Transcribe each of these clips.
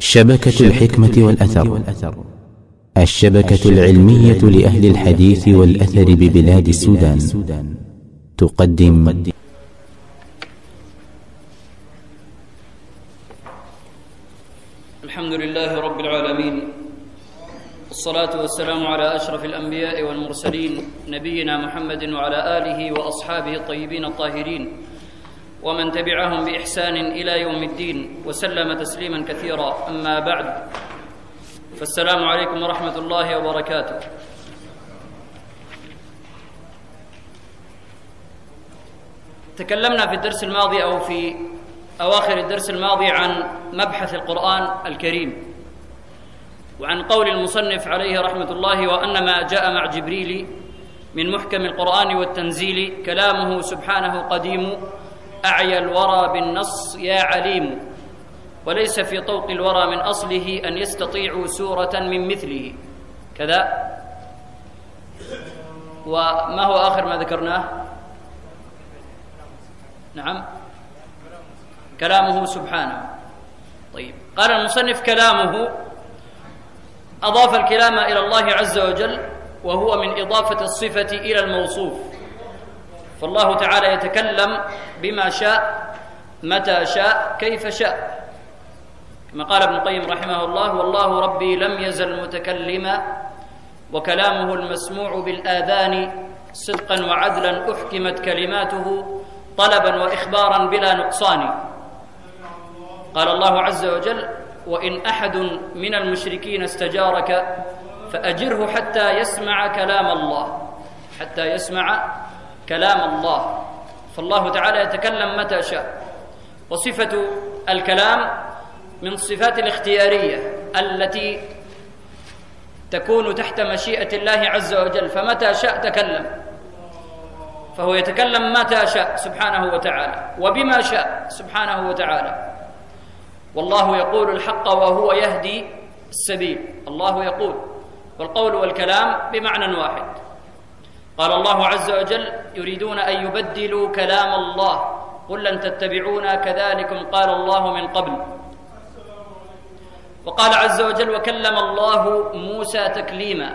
شبكة الحكمة والأثر. الشبكة العلمية لأهل الحديث والأثر ببلاد السودان. تقدم. الحمد لله رب العالمين. والصلاة والسلام على أشرف الأنبياء والمرسلين نبينا محمد وعلى آله وأصحابه الطيبين الطاهرين. ومن تبعهم بإحسان إلى يوم الدين وسلم تسليما كثيرا. أما بعد فالسلام عليكم ورحمة الله وبركاته. تكلمنا في الدرس الماضي أو في أواخر الدرس الماضي عن مبحث القرآن الكريم وعن قول المصنف عليه رحمة الله وأن ما جاء مع جبريل من محكم القرآن والتنزيل كلامه سبحانه قديم أعيا الورى بالنص يا عليم وليس في طوق الورى من أصله أن يستطيعوا سورة من مثله. كذا. وما هو آخر ما ذكرناه؟ نعم. كلامه سبحانه. طيب. قال المصنف كلامه أضاف الكلام إلى الله عز وجل وهو من إضافة الصفة إلى الموصوف. فالله تعالى يتكلم بما شاء متى شاء كيف شاء. كما قال ابن القيم رحمه الله والله ربي لم يزل متكلما وكلامه المسموع بالآذان صدقا وعدلا أحكمت كلماته طلبا وإخبارا بلا نقصان. قال الله عز وجل وإن أحد من المشركين استجارك فأجره حتى يسمع كلام الله. حتى يسمع كلام الله. فالله تعالى يتكلم متى شاء. وصفة الكلام من الصفات الاختيارية التي تكون تحت مشيئة الله عز وجل. فمتى شاء تكلم. فهو يتكلم متى شاء سبحانه وتعالى. وبما شاء سبحانه وتعالى. والله يقول الحق وهو يهدي السبيل. الله يقول. والقول والكلام بمعنى واحد. قال الله عز وجل يريدون أن يبدلوا كلام الله. قل لن تتبعونا كذلكم قال الله من قبل. وقال عز وجل وكلم الله موسى تكليما.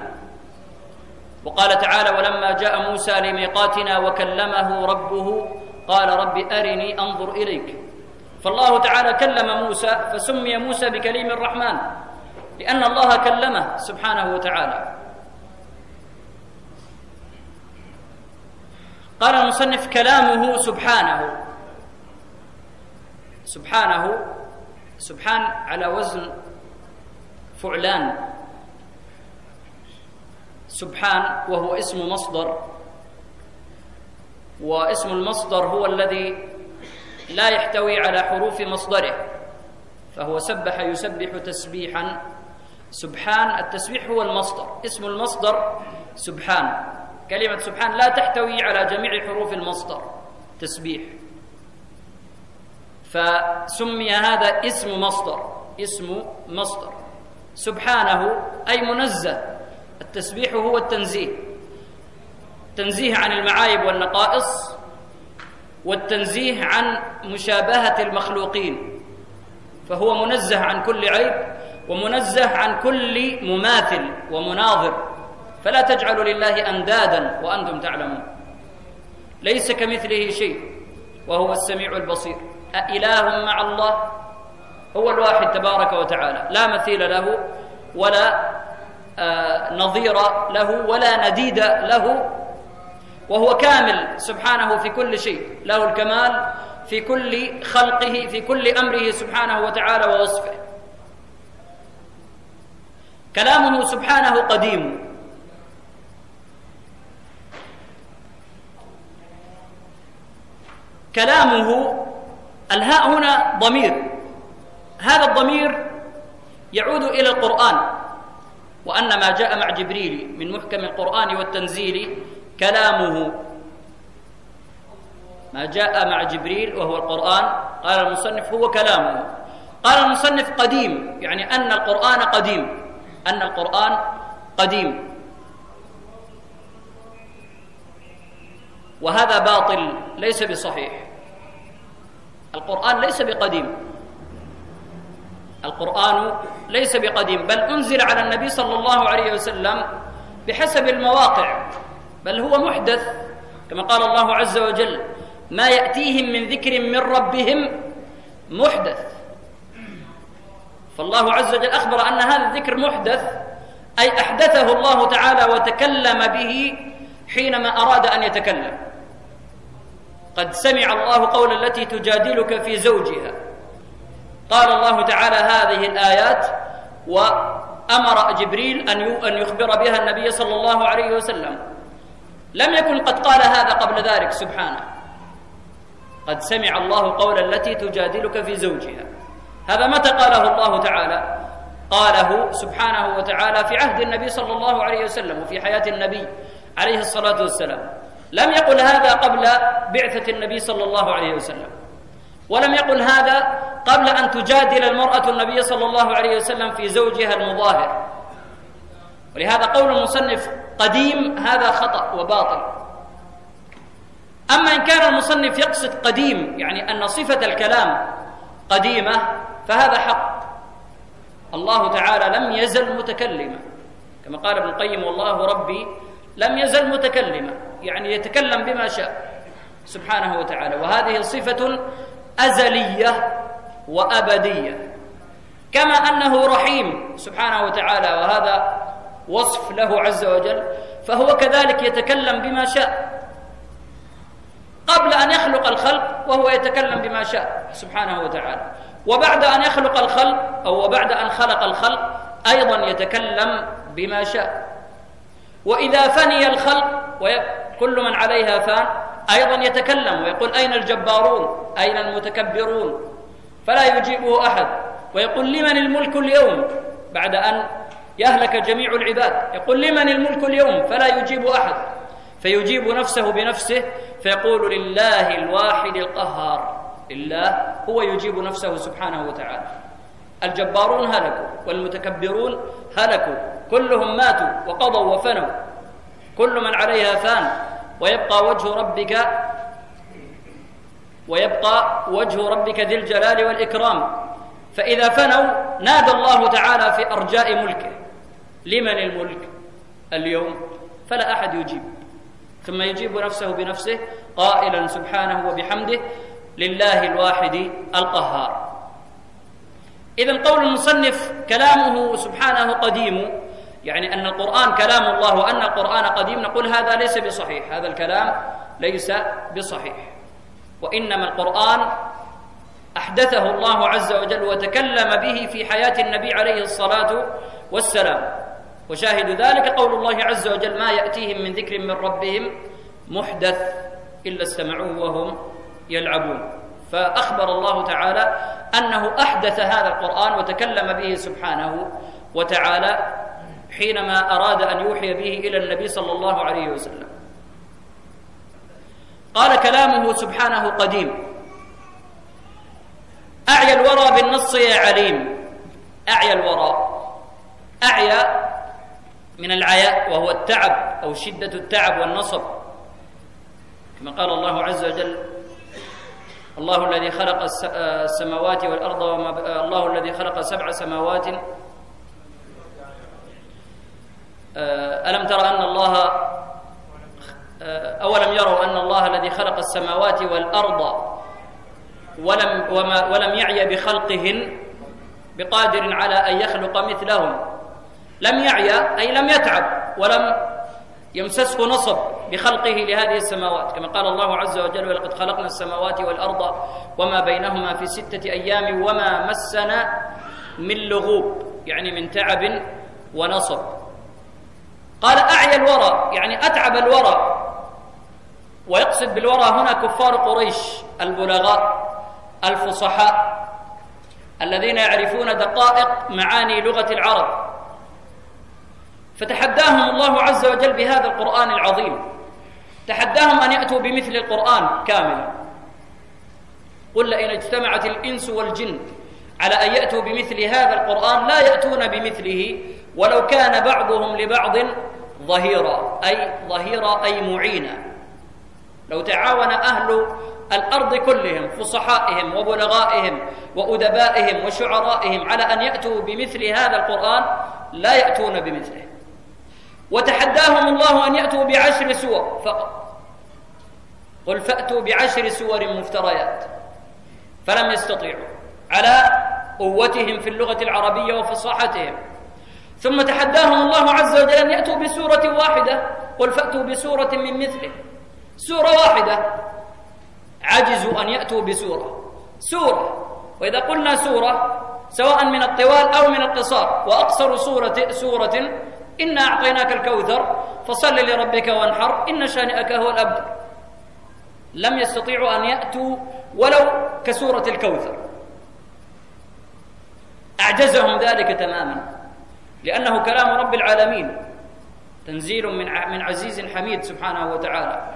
وقال تعالى ولما جاء موسى لميقاتنا وكلمه ربه قال رب أرني أنظر إليك. فالله تعالى كلم موسى فسمي موسى بكليم الرحمن لأن الله كلمه سبحانه وتعالى. قال المصنف كلامه سبحانه. سبحانه سبحان على وزن فعلان. سبحان وهو اسم مصدر. واسم المصدر هو الذي لا يحتوي على حروف مصدره فهو سبح يسبح تسبيحا. سبحان التسبيح هو المصدر. اسم المصدر سبحان. كلمة سبحان لا تحتوي على جميع حروف المصدر. تسبيح. فسمي هذا اسم مصدر. اسم مصدر. سبحانه أي منزه. التسبيح هو التنزيه. تنزيه عن المعايب والنقائص والتنزيه عن مشابهة المخلوقين. فهو منزه عن كل عيب ومنزه عن كل مماثل ومناظر. فلا تجعلوا لله أندادا وأنتم تعلمون. ليس كمثله شيء وهو السميع البصير. أإله مع الله؟ هو الواحد تبارك وتعالى. لا مثيل له ولا آه نظير له ولا نديد له. وهو كامل سبحانه في كل شيء. له الكمال في كل خلقه في كل أمره سبحانه وتعالى ووصفه. كلامه سبحانه قديم. كلامه الهاء هنا ضمير. هذا الضمير يعود إلى القرآن وأن ما جاء مع جبريل من محكم القرآن والتنزيل كلامه. ما جاء مع جبريل وهو القرآن قال المصنف هو كلامه. قال المصنف قديم يعني أن القرآن قديم. أن القرآن قديم. وهذا باطل ليس بصحيح. القرآن ليس بقديم. القرآن ليس بقديم بل أنزل على النبي صلى الله عليه وسلم بحسب المواقع بل هو محدث. كما قال الله عز وجل ما يأتيهم من ذكر من ربهم محدث. فالله عز وجل أخبر أن هذا الذكر محدث أي أحدثه الله تعالى وتكلم به حينما أراد أن يتكلم. قد سمع الله قول التي تجادلك في زوجها. قال الله تعالى هذه الآيات وأمر جبريل أن يخبر بها النبي صلى الله عليه وسلم. لم يكن قد قال هذا قبل ذلك سبحانه. قد سمع الله قول التي تجادلك في زوجها. هذا متى قاله الله تعالى؟ قاله سبحانه وتعالى في عهد النبي صلى الله عليه وسلم وفي حياة النبي عليه الصلاة والسلام. لم يقل هذا قبل بعثة النبي صلى الله عليه وسلم. ولم يقل هذا قبل أن تجادل المرأة النبي صلى الله عليه وسلم في زوجها المظاهر. ولهذا قول المصنف قديم هذا خطأ وباطل. أما إن كان المصنف يقصد قديم يعني أن صفة الكلام قديمة فهذا حق. الله تعالى لم يزل متكلما. كما قال ابن القيم والله ربي لم يزل متكلما يعني يتكلم بما شاء سبحانه وتعالى. وهذه صفة أزلية وأبدية. كما أنه رحيم سبحانه وتعالى وهذا وصف له عز وجل فهو كذلك يتكلم بما شاء. قبل أن يخلق الخلق وهو يتكلم بما شاء سبحانه وتعالى. وبعد أن يخلق الخلق أو بعد أن خلق الخلق أيضا يتكلم بما شاء. وإذا فني الخلق وكل من عليها فان أيضا يتكلم ويقول أين الجبارون؟ أين المتكبرون؟ فلا يجيبه أحد. ويقول لمن الملك اليوم؟ بعد أن يهلك جميع العباد. يقول لمن الملك اليوم؟ فلا يجيب أحد. فيجيب نفسه بنفسه فيقول لله الواحد القهار. لله هو يجيب نفسه سبحانه وتعالى. الجبارون هلكوا والمتكبرون هلكوا كلهم ماتوا وقضوا وفنوا. كل من عليها فان. ويبقى وجه ربك ويبقى وجه ربك ذي الجلال والإكرام. فإذا فنوا نادى الله تعالى في أرجاء ملكه. لمن الملك اليوم؟ فلا أحد يجيب. ثم يجيب نفسه بنفسه قائلا سبحانه وبحمده لله الواحد القهار. إذا قول المصنف كلامه سبحانه قديم يعني أن القرآن كلام الله وأن القرآن قديم نقول هذا ليس بصحيح هذا الكلام ليس بصحيح. وإنما القرآن أحدثه الله عز وجل وتكلم به في حياة النبي عليه الصلاة والسلام. وشاهد ذلك قول الله عز وجل ما يأتيهم من ذكر من ربهم محدث إلا استمعوه وهم يلعبون. فأخبر الله تعالى أنه أحدث هذا القرآن وتكلم به سبحانه وتعالى حينما أراد أن يوحي به إلى النبي صلى الله عليه وسلم. قال كلامه سبحانه قديم. أعيا الورى بالنص يا عليم. أعيا الورى. أعيا من العياء وهو التعب أو شدة التعب والنصب. كما قال الله عز وجل الله الذي خلق السماوات والأرض وما الله الذي خلق سبع سماوات. ألم تر أن الله أولم يروا أن الله الذي خلق السماوات والأرض ولم وما ولم يعي بخلقهن بقادر على أن يخلق مثلهم. لم يعي أي لم يتعب ولم يمسسه نصب بخلقه لهذه السماوات. كما قال الله عز وجل ولقد خلقنا السماوات والأرض وما بينهما في ستة أيام وما مسنا من لغوب يعني من تعب ونصب. قال أعيا الورى. يعني أتعب الورى. ويقصد بالورى هنا كفار قريش البلغاء الفصحاء الذين يعرفون دقائق معاني لغة العرب. فتحداهم الله عز وجل بهذا القرآن العظيم. تحداهم أن يأتوا بمثل القرآن كاملا. قل لئن اجتمعت الإنس والجن على أن يأتوا بمثل هذا القرآن لا يأتون بمثله ولو كان بعضهم لبعض ظهيرا أي ظهيرا أي معينا. لو تعاون أهل الأرض كلهم فصحائهم وبلغائهم وأدبائهم وشعرائهم على أن يأتوا بمثل هذا القرآن لا يأتون بمثله. وتحداهم الله أن يأتوا بعشر سور فقط. قل فأتوا بعشر سور مفتريات فلم يستطيعوا على قوتهم في اللغة العربية وفصاحتهم ثم تحداهم الله عز وجل أن يأتوا بسورة واحدة. قل فأتوا بسورة من مثله. سورة واحدة. عجزوا أن يأتوا بسورة. سورة. وإذا قلنا سورة سواء من الطوال أو من القصار وأقصر سورة سورة إنا أعطيناك الكوثر فصل لربك وانحر إن شانئك هو الابتر لم يستطيعوا أن يأتوا ولو كسورة الكوثر. أعجزهم ذلك تماما لأنه كلام رب العالمين تنزيل من من عزيز حميد سبحانه وتعالى.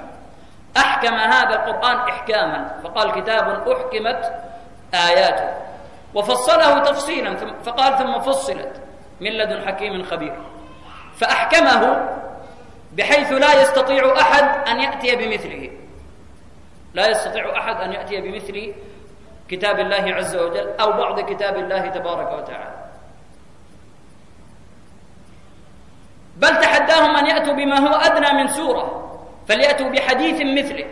أحكم هذا القرآن احكاما فقال كتاب أحكمت آياته. وفصله تفصيلا فقال ثم فصلت من لدن حكيم خبير. فأحكمه بحيث لا يستطيع أحد أن يأتي بمثله. لا يستطيع أحد أن يأتي بمثل كتاب الله عز وجل أو بعض كتاب الله تبارك وتعالى. بل تحداهم أن يأتوا بما هو أدنى من سورة فليأتوا بحديث مثله.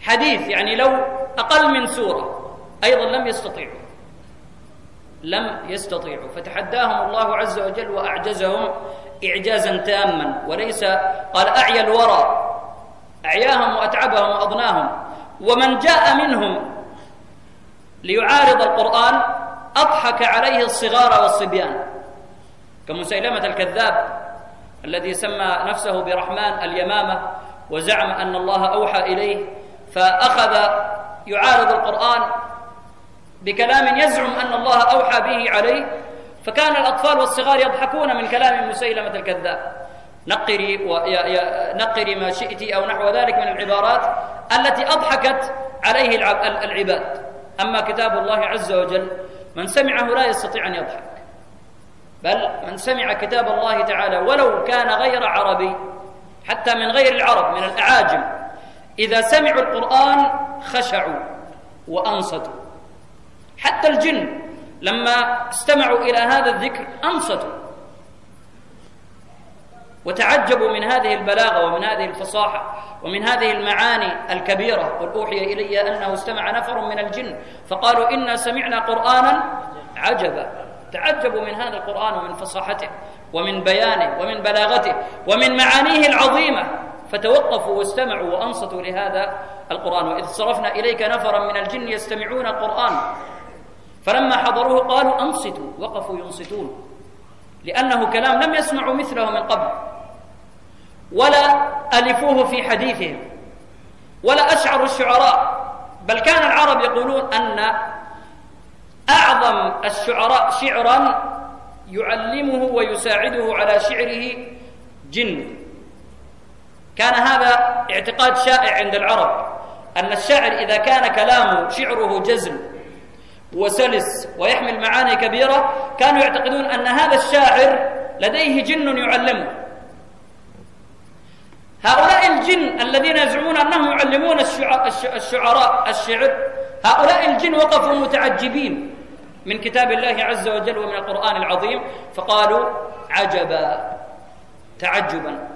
حديث يعني لو أقل من سورة أيضا لم يستطيعوا. لم يستطيعوا. فتحداهم الله عز وجل وأعجزهم اعجازا تاما وليس قال أعيا الورى أعياهم وأتعبهم وأضناهم. ومن جاء منهم ليعارض القرآن أضحك عليه الصغار والصبيان. كمسيلمة الكذاب الذي سمى نفسه برحمن اليمامة وزعم أن الله أوحى إليه فأخذ يعارض القرآن بكلام يزعم أن الله أوحى به عليه فكان الأطفال والصغار يضحكون من كلام مسيلمة الكذاب. نقري نقري ما شئت أو نحو ذلك من العبارات التي أضحكت عليه العباد. أما كتاب الله عز وجل من سمعه لا يستطيع أن يضحك. بل من سمع كتاب الله تعالى ولو كان غير عربي حتى من غير العرب من الأعاجم إذا سمعوا القرآن خشعوا وأنصتوا. حتى الجن لما استمعوا إلى هذا الذكر أنصتوا وتعجبوا من هذه البلاغة ومن هذه الفصاحة ومن هذه المعاني الكبيرة قل أوحي إلي أنه استمع نفر من الجن فقالوا إنا سمعنا قرآنا عجبا تعجبوا من هذا القرآن ومن فصاحته ومن بيانه ومن بلاغته ومن معانيه العظيمة فتوقفوا واستمعوا وأنصتوا لهذا القرآن وإذ صرفنا إليك نفرا من الجن يستمعون القرآن فلما حضروه قالوا أنصتوا وقفوا ينصتون لأنه كلام لم يسمعوا مثله من قبل ولا ألفوه في حديثهم ولا أشعروا الشعراء بل كان العرب يقولون أن أعظم الشعراء شعرا يعلمه ويساعده على شعره جن. كان هذا اعتقاد شائع عند العرب أن الشاعر إذا كان كلامه شعره جزم وسلس ويحمل معاني كبيرة كانوا يعتقدون أن هذا الشاعر لديه جن يعلمه. هؤلاء الجن الذين يزعمون أنهم يعلمون الشعراء الشعر هؤلاء الجن وقفوا متعجبين من كتاب الله عز وجل ومن القرآن العظيم فقالوا عجبا تعجبا.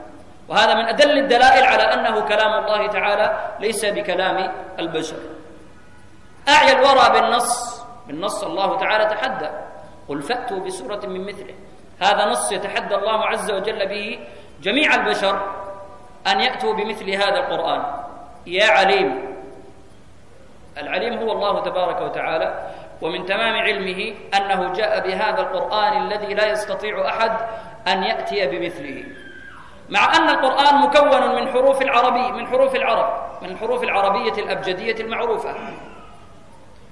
وهذا من أدل الدلائل على أنه كلام الله تعالى ليس بكلام البشر. أعيا الورى بالنص بالنص الله تعالى تحدى. قل فأتوا بسورة من مثله. هذا نص يتحدى الله عز وجل به جميع البشر أن يأتوا بمثل هذا القرآن. يا عليم. العليم هو الله تبارك وتعالى. ومن تمام علمه أنه جاء بهذا القرآن الذي لا يستطيع أحد أن يأتي بمثله. مع أن القرآن مكون من حروف العربي من حروف العرب من الحروف العربية الأبجدية المعروفة.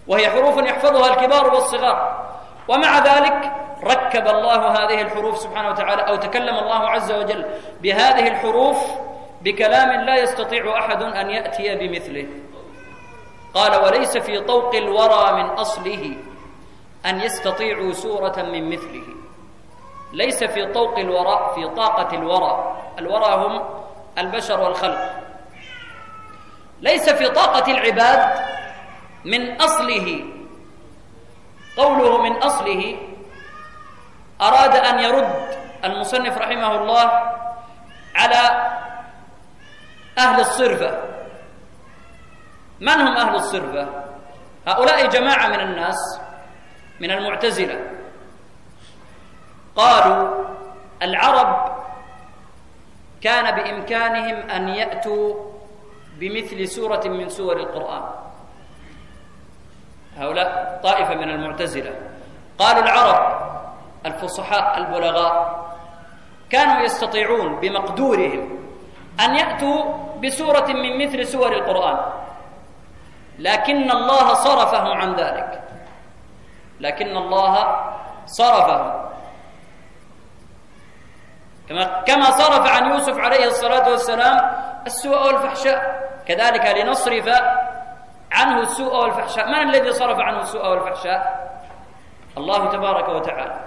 وهي حروف يحفظها الكبار والصغار. ومع ذلك ركب الله هذه الحروف سبحانه وتعالى أو تكلم الله عز وجل بهذه الحروف بكلام لا يستطيع أحد أن يأتي بمثله. قال وليس في طوق الورى من أصله أن يستطيعوا سورة من مثله. ليس في طوق الوراء في طاقة الورى. الورى هم البشر والخلق. ليس في طاقة العباد من أصله. قوله من أصله أراد أن يرد المصنف رحمه الله على أهل الصرفة. من هم أهل الصرفة؟ هؤلاء جماعة من الناس من المعتزلة. قالوا العرب كان بإمكانهم أن يأتوا بمثل سورة من سور القرآن. هؤلاء طائفة من المعتزلة. قالوا العرب الفصحاء البلغاء كانوا يستطيعون بمقدورهم أن يأتوا بسورة من مثل سور القرآن. لكن الله صرفهم عن ذلك. لكن الله صرفهم. كما كما صرف عن يوسف عليه الصلاة والسلام السوء والفحشاء. كذلك لنصرف عنه السوء والفحشاء. من الذي صرف عنه السوء والفحشاء؟ الله تبارك وتعالى.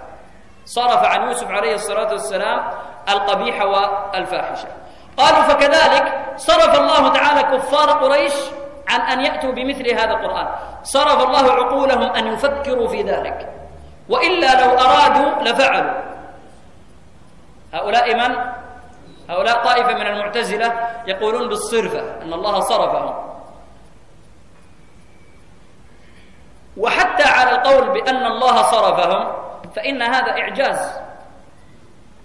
صرف عن يوسف عليه الصلاة والسلام القبيح والفاحشة. قالوا فكذلك صرف الله تعالى كفار قريش عن أن يأتوا بمثل هذا القرآن. صرف الله عقولهم أن يفكروا في ذلك. وإلا لو أرادوا لفعلوا. هؤلاء من؟ هؤلاء طائفة من المعتزلة يقولون بالصرفة أن الله صرفهم. وحتى على القول بأن الله صرفهم فإن هذا إعجاز.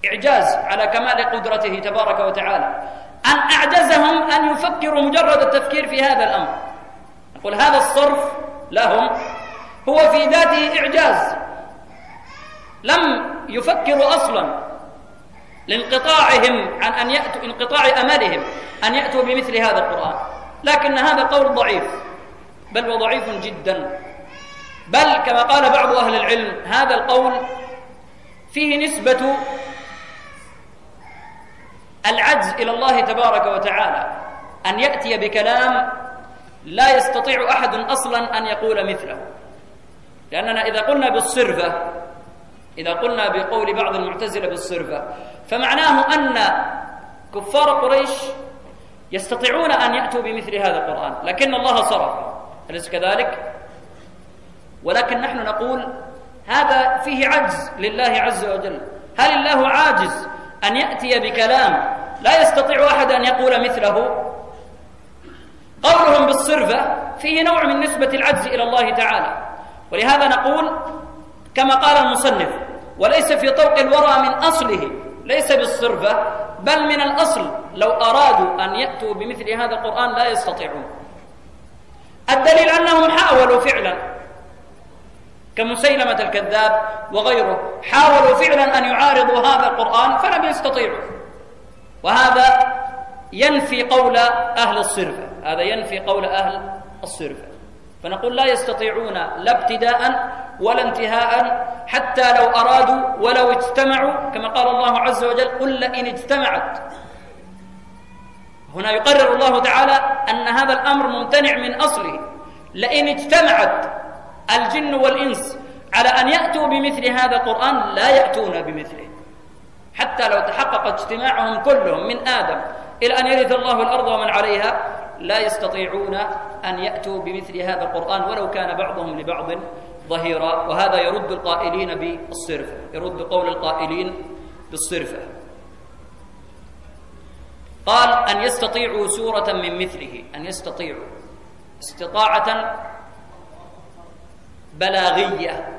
إعجاز على كمال قدرته تبارك وتعالى. أن أعجزهم أن يفكروا مجرد التفكير في هذا الأمر. نقول هذا الصرف لهم هو في ذاته إعجاز. لم يفكروا أصلا لانقطاعهم عن أن يأتوا انقطاع أملهم أن يأتوا بمثل هذا القرآن. لكن هذا قول ضعيف بل وضعيف جدا. بل كما قال بعض أهل العلم هذا القول فيه نسبة العجز إلى الله تبارك وتعالى. أن يأتي بكلام لا يستطيع أحد أصلا أن يقول مثله. لأننا إذا قلنا بالصرفة إذا قلنا بقول بعض المعتزلة بالصرفة فمعناه أن كفار قريش يستطيعون أن يأتوا بمثل هذا القرآن. لكن الله صرف. أليس كذلك؟ ولكن نحن نقول هذا فيه عجز لله عز وجل. هل الله عاجز أن يأتي بكلام لا يستطيع أحد أن يقول مثله؟ قولهم بالصرفة فيه نوع من نسبة العجز إلى الله تعالى. ولهذا نقول كما قال المصنف وليس في طوق الورى من أصله ليس بالصرفة بل من الأصل. لو أرادوا أن يأتوا بمثل هذا القرآن لا يستطيعون. الدليل أنهم حاولوا فعلا. كمسيلمة الكذاب وغيره حاولوا فعلا أن يعارضوا هذا القرآن فلم يستطيعوا. وهذا ينفي قول أهل الصرفة هذا ينفي قول أهل الصرفة فنقول لا يستطيعون لا ابتداء ولا انتهاء حتى لو أرادوا ولو اجتمعوا. كما قال الله عز وجل قل لئن اجتمعت. هنا يقرر الله تعالى أن هذا الأمر ممتنع من أصله. لئن اجتمعت الجن والإنس على أن يأتوا بمثل هذا القرآن لا يأتون بمثله. حتى لو تحقق اجتماعهم كلهم من آدم إلى أن يرث الله الأرض ومن عليها لا يستطيعون أن يأتوا بمثل هذا القرآن ولو كان بعضهم لبعض ظهيرا. وهذا يرد القائلين بالصرفة يرد قول القائلين بالصرفة قال أن يستطيعوا سورة من مثله أن يستطيعوا استطاعة بلاغية.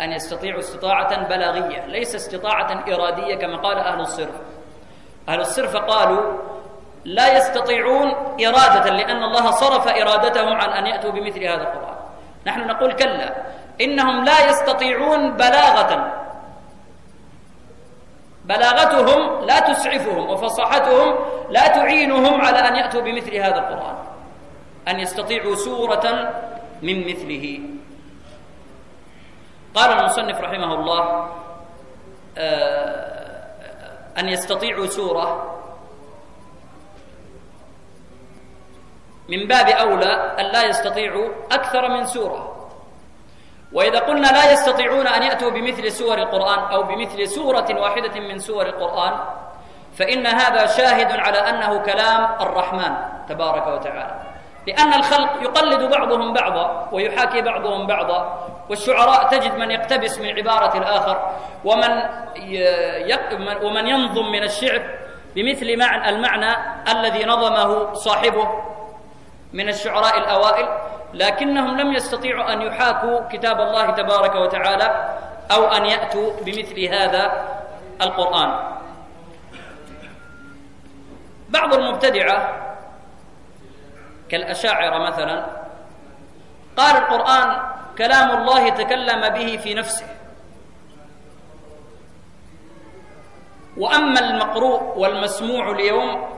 أن يستطيعوا استطاعة بلاغية ليس استطاعة إرادية كما قال أهل الصرف. أهل الصرف قالوا لا يستطيعون إرادة لأن الله صرف إرادتهم عن أن يأتوا بمثل هذا القرآن. نحن نقول كلا إنهم لا يستطيعون بلاغة. بلاغتهم لا تسعفهم وفصاحتهم لا تعينهم على أن يأتوا بمثل هذا القرآن. أن يستطيعوا سورة من مثله. قال المصنف رحمه الله آه، أن يستطيعوا سورة من باب أولى أن لا يستطيعوا أكثر من سورة. وإذا قلنا لا يستطيعون أن يأتوا بمثل سور القرآن أو بمثل سورة واحدة من سور القرآن فإن هذا شاهد على أنه كلام الرحمن تبارك وتعالى. لأن الخلق يقلد بعضهم بعضا ويحاكي بعضهم بعضا والشعراء تجد من يقتبس من عبارة الآخر ومن ومن ينظم من الشعر بمثل معنى المعنى الذي نظمه صاحبه من الشعراء الأوائل لكنهم لم يستطيعوا أن يحاكوا كتاب الله تبارك وتعالى أو أن يأتوا بمثل هذا القرآن. بعض المبتدعة كالأشاعرة مثلا قال القرآن كلام الله تكلم به في نفسه. وأما المقروء والمسموع اليوم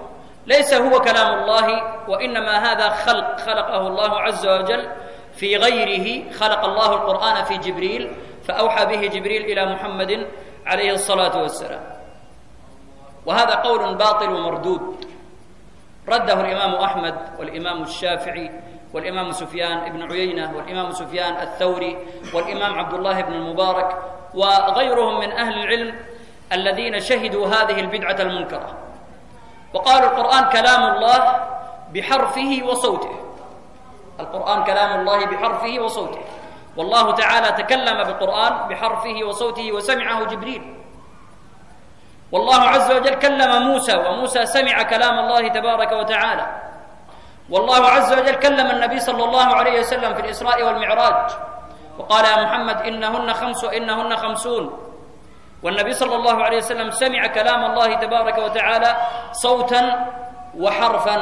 ليس هو كلام الله وإنما هذا خلق خلقه الله عز وجل في غيره خلق الله القرآن في جبريل فأوحى به جبريل إلى محمد عليه الصلاة والسلام. وهذا قول باطل ومردود. رده الإمام أحمد والإمام الشافعي والإمام سفيان بن عيينة والإمام سفيان الثوري والإمام عبد الله بن المبارك وغيرهم من أهل العلم الذين شهدوا هذه البدعة المنكرة. وقالوا القرآن كلام الله بحرفه وصوته. القرآن كلام الله بحرفه وصوته. والله تعالى تكلم بالقرآن بحرفه وصوته وسمعه جبريل. والله عز وجل كلم موسى وموسى سمع كلام الله تبارك وتعالى. والله عز وجل كلم النبي صلى الله عليه وسلم في الإسراء والمعراج. وقال يا محمد إنهن خمس وإنهن خمسون. والنبي صلى الله عليه وسلم سمع كلام الله تبارك وتعالى صوتا وحرفا.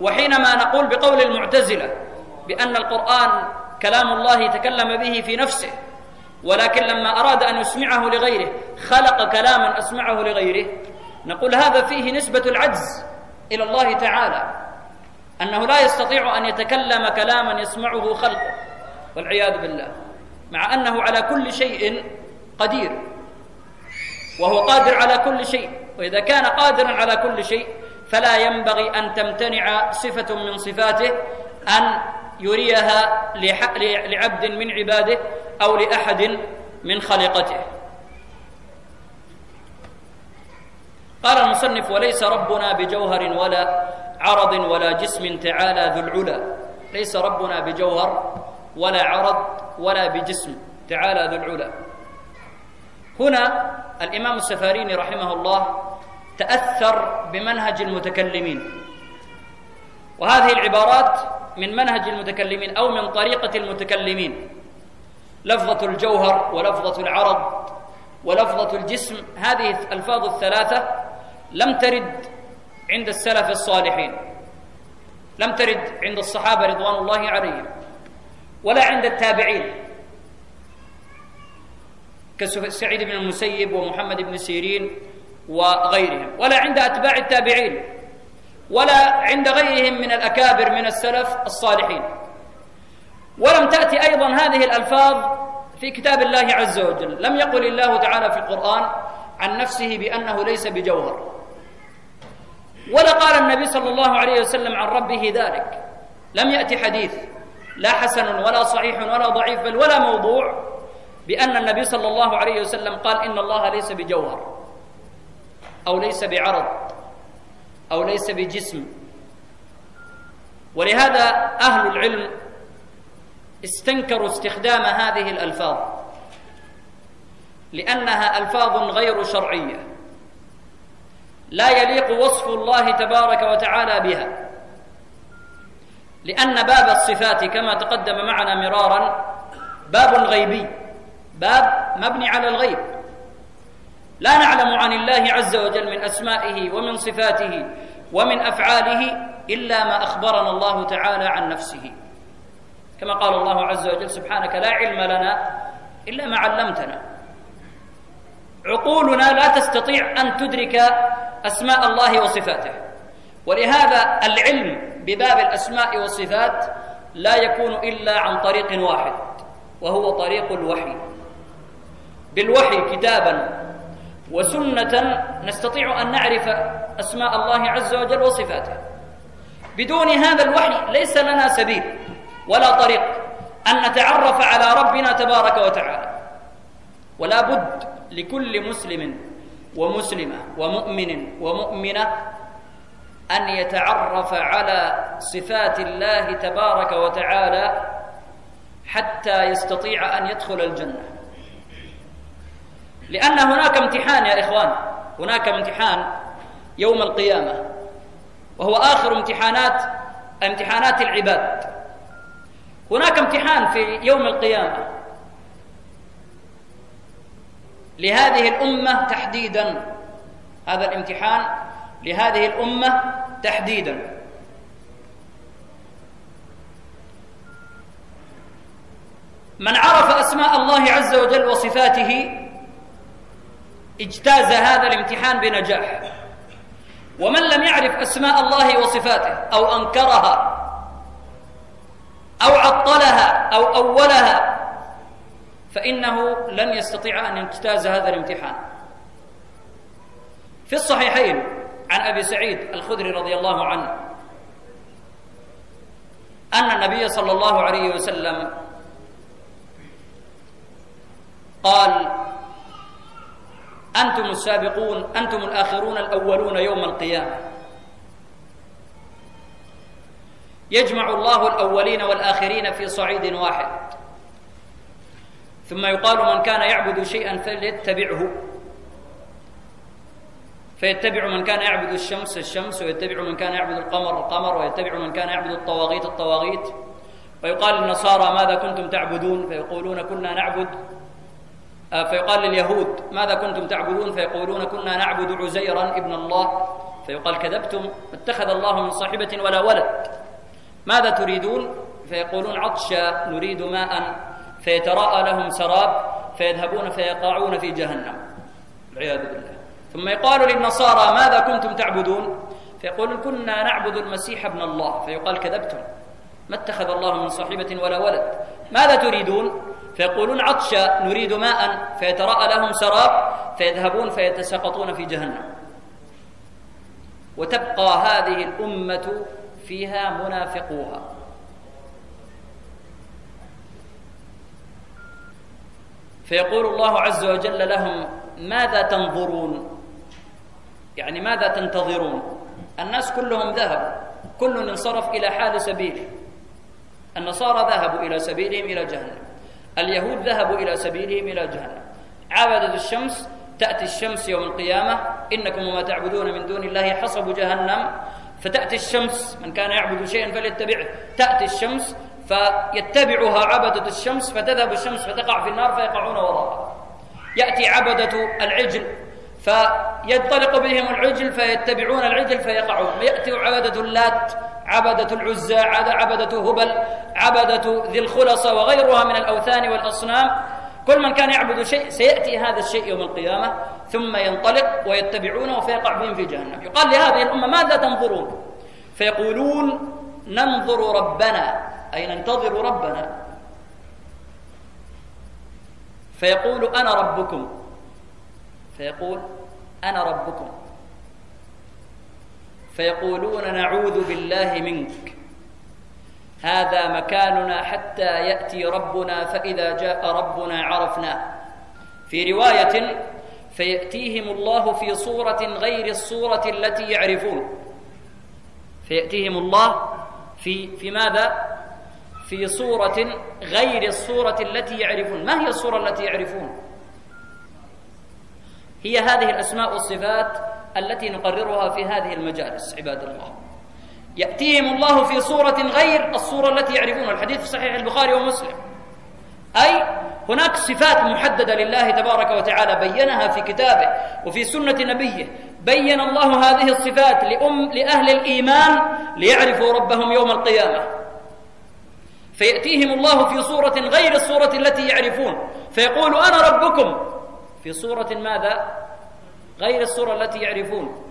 وحينما نقول بقول المعتزلة بأن القرآن كلام الله تكلم به في نفسه ولكن لما أراد أن يسمعه لغيره خلق كلاما أسمعه لغيره نقول هذا فيه نسبة العجز إلى الله تعالى أنه لا يستطيع أن يتكلم كلاما يسمعه خلقه والعياذ بالله مع أنه على كل شيء قدير وهو قادر على كل شيء وإذا كان قادرا على كل شيء فلا ينبغي أن تمتنع صفة من صفاته أن يريها لعبد من عباده أو لأحد من خليقته. قال المصنف وليس ربنا بجوهر ولا عرض ولا جسم تعالى ذو العلا. ليس ربنا بجوهر ولا عرض ولا بجسم تعالى ذو العلا. هنا الإمام السفاريني رحمه الله تأثر بمنهج المتكلمين. وهذه العبارات من منهج المتكلمين أو من طريقة المتكلمين. لفظة الجوهر ولفظة العرض ولفظة الجسم هذه الألفاظ الثلاثة لم ترد عند السلف الصالحين. لم ترد عند الصحابة رضوان الله عليهم ولا عند التابعين. كسعيد بن المسيب ومحمد بن سيرين وغيرهم ولا عند أتباع التابعين. ولا عند غيرهم من الأكابر من السلف الصالحين. ولم تأتي أيضا هذه الألفاظ في كتاب الله عز وجل. لم يقل الله تعالى في القرآن عن نفسه بأنه ليس بجوهر. ولا قال النبي صلى الله عليه وسلم عن ربه ذلك. لم يأتي حديث لا حسن ولا صحيح ولا ضعيف بل ولا موضوع بأن النبي صلى الله عليه وسلم قال إن الله ليس بجوهر أو ليس بعرض. أو ليس بجسم. ولهذا أهل العلم استنكروا استخدام هذه الألفاظ لأنها ألفاظ غير شرعية لا يليق وصف الله تبارك وتعالى بها. لأن باب الصفات كما تقدم معنا مرارا باب غيبي باب مبني على الغيب. لا نعلم عن الله عز وجل من أسمائه ومن صفاته ومن أفعاله إلا ما أخبرنا الله تعالى عن نفسه. كما قال الله عز وجل سبحانك لا علم لنا إلا ما علمتنا. عقولنا لا تستطيع أن تدرك أسماء الله وصفاته. ولهذا العلم بباب الأسماء والصفات لا يكون إلا عن طريق واحد وهو طريق الوحي. بالوحي كتابا وسنة نستطيع أن نعرف أسماء الله عز وجل وصفاته. بدون هذا الوحي ليس لنا سبيل ولا طريق أن نتعرف على ربنا تبارك وتعالى. ولا بد لكل مسلم ومسلمة ومؤمن ومؤمنة أن يتعرف على صفات الله تبارك وتعالى حتى يستطيع أن يدخل الجنة. لأن هناك امتحان يا إخوان. هناك امتحان يوم القيامة. وهو آخر امتحانات امتحانات العباد. هناك امتحان في يوم القيامة. لهذه الأمة تحديدا. هذا الامتحان لهذه الأمة تحديدا. من عرف أسماء الله عز وجل وصفاته اجتاز هذا الامتحان بنجاح. ومن لم يعرف أسماء الله وصفاته أو أنكرها أو عطلها أو أولها فإنه لن يستطيع أن يجتاز هذا الامتحان. في الصحيحين عن أبي سعيد الخدري رضي الله عنه أن النبي صلى الله عليه وسلم قال أنتم السابقون أنتم الآخرون الأولون يوم القيامة. يجمع الله الأولين والآخرين في صعيد واحد. ثم يقال من كان يعبد شيئا فليتبعه. فيتبع من كان يعبد الشمس الشمس ويتبع من كان يعبد القمر القمر ويتبع من كان يعبد الطواغيت الطواغيت. ويقال للنصارى ماذا كنتم تعبدون؟ فيقولون كنا نعبد فيقال لليهود ماذا كنتم تعبدون؟ فيقولون كنا نعبد عزيرا ابن الله. فيقال كذبتم اتخذ الله من صاحبة ولا ولد. ماذا تريدون؟ فيقولون عطشا نريد ماء. فيتراءى لهم سراب فيذهبون فيقعون في جهنم. والعياذ بالله. ثم يقال للنصارى ماذا كنتم تعبدون؟ فيقولون كنا نعبد المسيح ابن الله. فيقال كذبتم ما اتخذ الله من صاحبة ولا ولد. ماذا تريدون؟ فيقولون عطشا نريد ماء. فيتراءى لهم سراب فيذهبون فيتساقطون في جهنم. وتبقى هذه الأمة فيها منافقوها. فيقول الله عز وجل لهم ماذا تنظرون؟ يعني ماذا تنتظرون؟ الناس كلهم ذهبوا. كل انصرف إلى حال سبيله. النصارى ذهبوا إلى سبيلهم إلى جهنم. اليهود ذهبوا إلى سبيلهم إلى جهنم. عبدت الشمس تأتي الشمس يوم القيامة. إنكم وما تعبدون من دون الله حصب جهنم. فتأتي الشمس من كان يعبد شيئا فليتبعه. تأتي الشمس فيتبعها عبدة الشمس فتذهب الشمس فتقع في النار فيقعون وراءها. يأتي عبدة العجل. فينطلق بهم العجل فيتبعون العجل فيقعون. يأتي عبدة اللات عبدة العزى عبدة هبل عبدة ذي الخلص وغيرها من الأوثان والأصنام. كل من كان يعبد شيء سيأتي هذا الشيء يوم القيامة ثم ينطلق ويتبعونه فيقع بهم في جهنم. يقال لهذه الأمة ماذا تنظرون؟ فيقولون ننظر ربنا. أي ننتظر ربنا. فيقول أنا ربكم. فيقول أنا ربكم. فيقولون نعوذ بالله منك. هذا مكاننا حتى يأتي ربنا فإذا جاء ربنا عرفناه في رواية فيأتيهم الله في صورة غير الصورة التي يعرفون. فيأتيهم الله في في ماذا؟ في صورة غير الصورة التي يعرفون. ما هي الصورة التي يعرفون؟ هي هذه الأسماء والصفات التي نقررها في هذه المجالس عباد الله. يأتيهم الله في صورة غير الصورة التي يعرفونها الحديث في صحيح البخاري ومسلم. أي هناك صفات محددة لله تبارك وتعالى بينها في كتابه وفي سنة نبيه. بين الله هذه الصفات لأم لأهل الإيمان ليعرفوا ربهم يوم القيامة. فيأتيهم الله في صورة غير الصورة التي يعرفون. فيقول أنا ربكم. في صورة ماذا؟ غير الصورة التي يعرفون.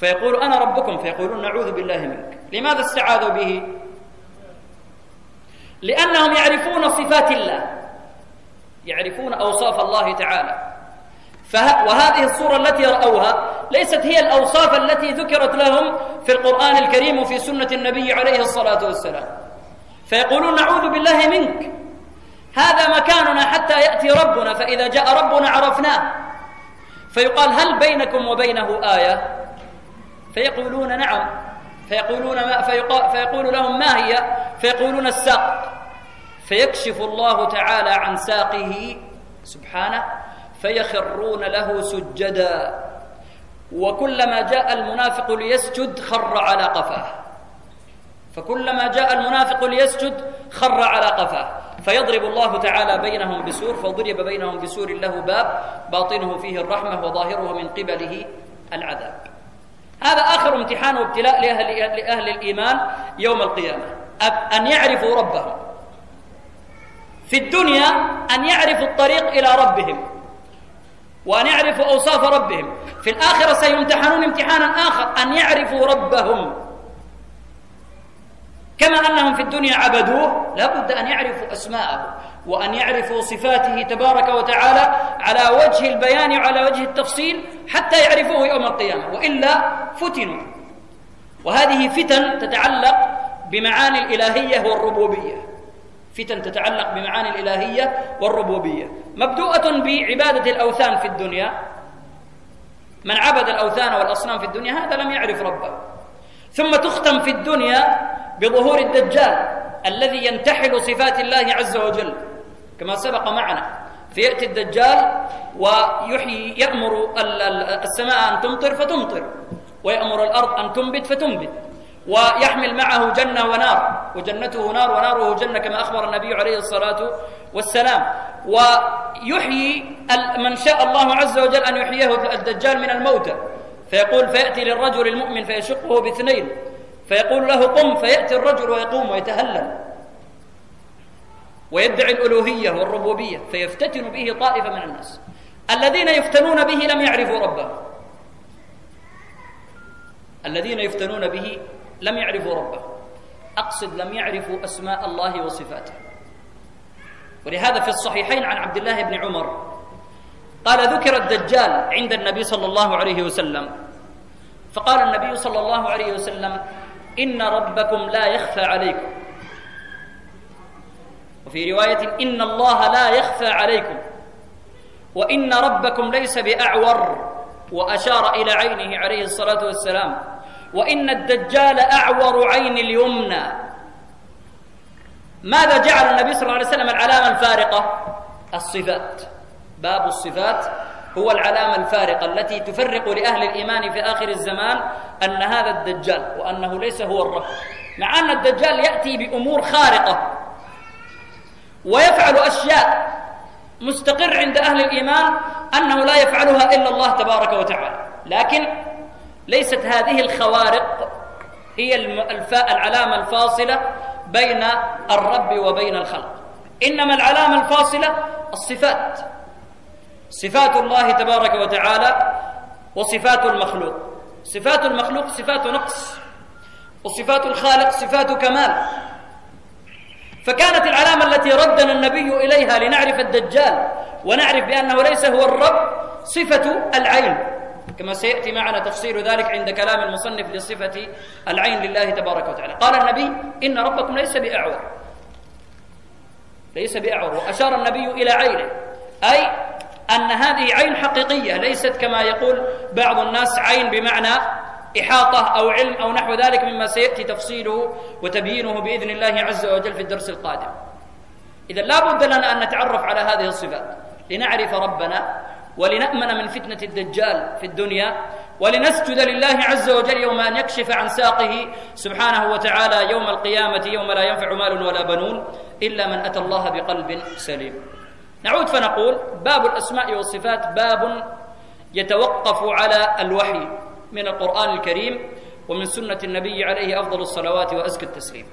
فيقول أنا ربكم فيقولون نعوذ بالله منك. لماذا استعاذوا به؟ لأنهم يعرفون صفات الله. يعرفون أوصاف الله تعالى. وهذه الصورة التي رأوها ليست هي الأوصاف التي ذكرت لهم في القرآن الكريم وفي سنة النبي عليه الصلاة والسلام. فيقولون نعوذ بالله منك. هذا مكاننا حتى يأتي ربنا فإذا جاء ربنا عرفناه. فيقال هل بينكم وبينه آية؟ فيقولون نعم. فيقولون ما فيقول لهم ما هي؟ فيقولون الساق. فيكشف الله تعالى عن ساقه سبحانه فيخرون له سجدا. وكلما جاء المنافق ليسجد خر على قفاه. فكلما جاء المنافق ليسجد خر على قفاه. فيضرب الله تعالى بينهم بسور فضرب بينهم بسور له باب باطنه فيه الرحمة وظاهره من قبله العذاب. هذا آخر امتحان وابتلاء لاهل لأهل الإيمان يوم القيامة. أن يعرفوا ربهم. في الدنيا أن يعرفوا الطريق إلى ربهم. وأن يعرفوا أوصاف ربهم. في الآخرة سيمتحنون امتحانا آخر. أن يعرفوا ربهم. كما أنهم في الدنيا عبدوه لا بد أن يعرفوا أسماءه وأن يعرفوا صفاته تبارك وتعالى على وجه البيان وعلى وجه التفصيل حتى يعرفوه يوم القيامة وإلا فتنوا. وهذه فتن تتعلق بمعاني الإلهية والربوبية. فتن تتعلق بمعاني الإلهية والربوبية. مبدوءة بعبادة الأوثان في الدنيا. من عبد الأوثان والأصنام في الدنيا هذا لم يعرف ربه. ثم تختم في الدنيا بظهور الدجال الذي ينتحل صفات الله عز وجل. كما سبق معنا فيأتي الدجال ويحيي يأمر السماء أن تمطر فتمطر ويأمر الأرض أن تنبت فتنبت ويحمل معه جنة ونار وجنته نار وناره جنة كما أخبر النبي عليه الصلاة والسلام. ويحيي من شاء الله عز وجل أن يحييه الدجال من الموتى. فيقول فيأتي للرجل المؤمن فيشقه باثنين. فيقول له قم فيأتي الرجل ويقوم ويتهلل. ويدعي الألوهية والربوبية فيفتتن به طائفة من الناس. الذين يفتنون به لم يعرفوا ربهم الذين يفتنون به لم يعرفوا ربه. أقصد لم يعرفوا أسماء الله وصفاته. ولهذا في الصحيحين عن عبد الله بن عمر قال ذكر الدجال عند النبي صلى الله عليه وسلم فقال النبي صلى الله عليه وسلم إن ربكم لا يخفى عليكم. وفي رواية إن الله لا يخفى عليكم. وإن ربكم ليس بأعور. وأشار إلى عينه عليه الصلاة والسلام. وإن الدجال أعور عين اليمنى. ماذا جعل النبي صلى الله عليه وسلم العلامة الفارقة؟ الصفات. باب الصفات. هو العلامة الفارقة التي تفرق لأهل الإيمان في آخر الزمان أن هذا الدجال وأنه ليس هو الرب. مع أن الدجال يأتي بأمور خارقة ويفعل أشياء مستقر عند أهل الإيمان أنه لا يفعلها إلا الله تبارك وتعالى. لكن ليست هذه الخوارق هي العلامة الفاصلة بين الرب وبين الخلق. إنما العلامة الفاصلة الصفات. صفات الله تبارك وتعالى وصفات المخلوق. صفات المخلوق صفات نقص وصفات الخالق صفات كمال. فكانت العلامة التي ردنا النبي إليها لنعرف الدجال ونعرف بأنه ليس هو الرب صفة العين. كما سيأتي معنا تفصيل ذلك عند كلام المصنف لصفة العين لله تبارك وتعالى. قال النبي إن ربكم ليس بأعور. ليس بأعور وأشار النبي إلى عينه. أي أن هذه عين حقيقية ليست كما يقول بعض الناس عين بمعنى إحاطة أو علم أو نحو ذلك مما سيأتي تفصيله وتبيينه بإذن الله عز وجل في الدرس القادم. إذا لا بد لنا أن نتعرف على هذه الصفات. لنعرف ربنا ولنأمن من فتنة الدجال في الدنيا ولنسجد لله عز وجل يوم أن يكشف عن ساقه سبحانه وتعالى يوم القيامة يوم لا ينفع مال ولا بنون إلا من أتى الله بقلب سليم. نعود فنقول باب الأسماء والصفات باب يتوقف على الوحي من القرآن الكريم ومن سنة النبي عليه أفضل الصلوات وأزكى التسليم.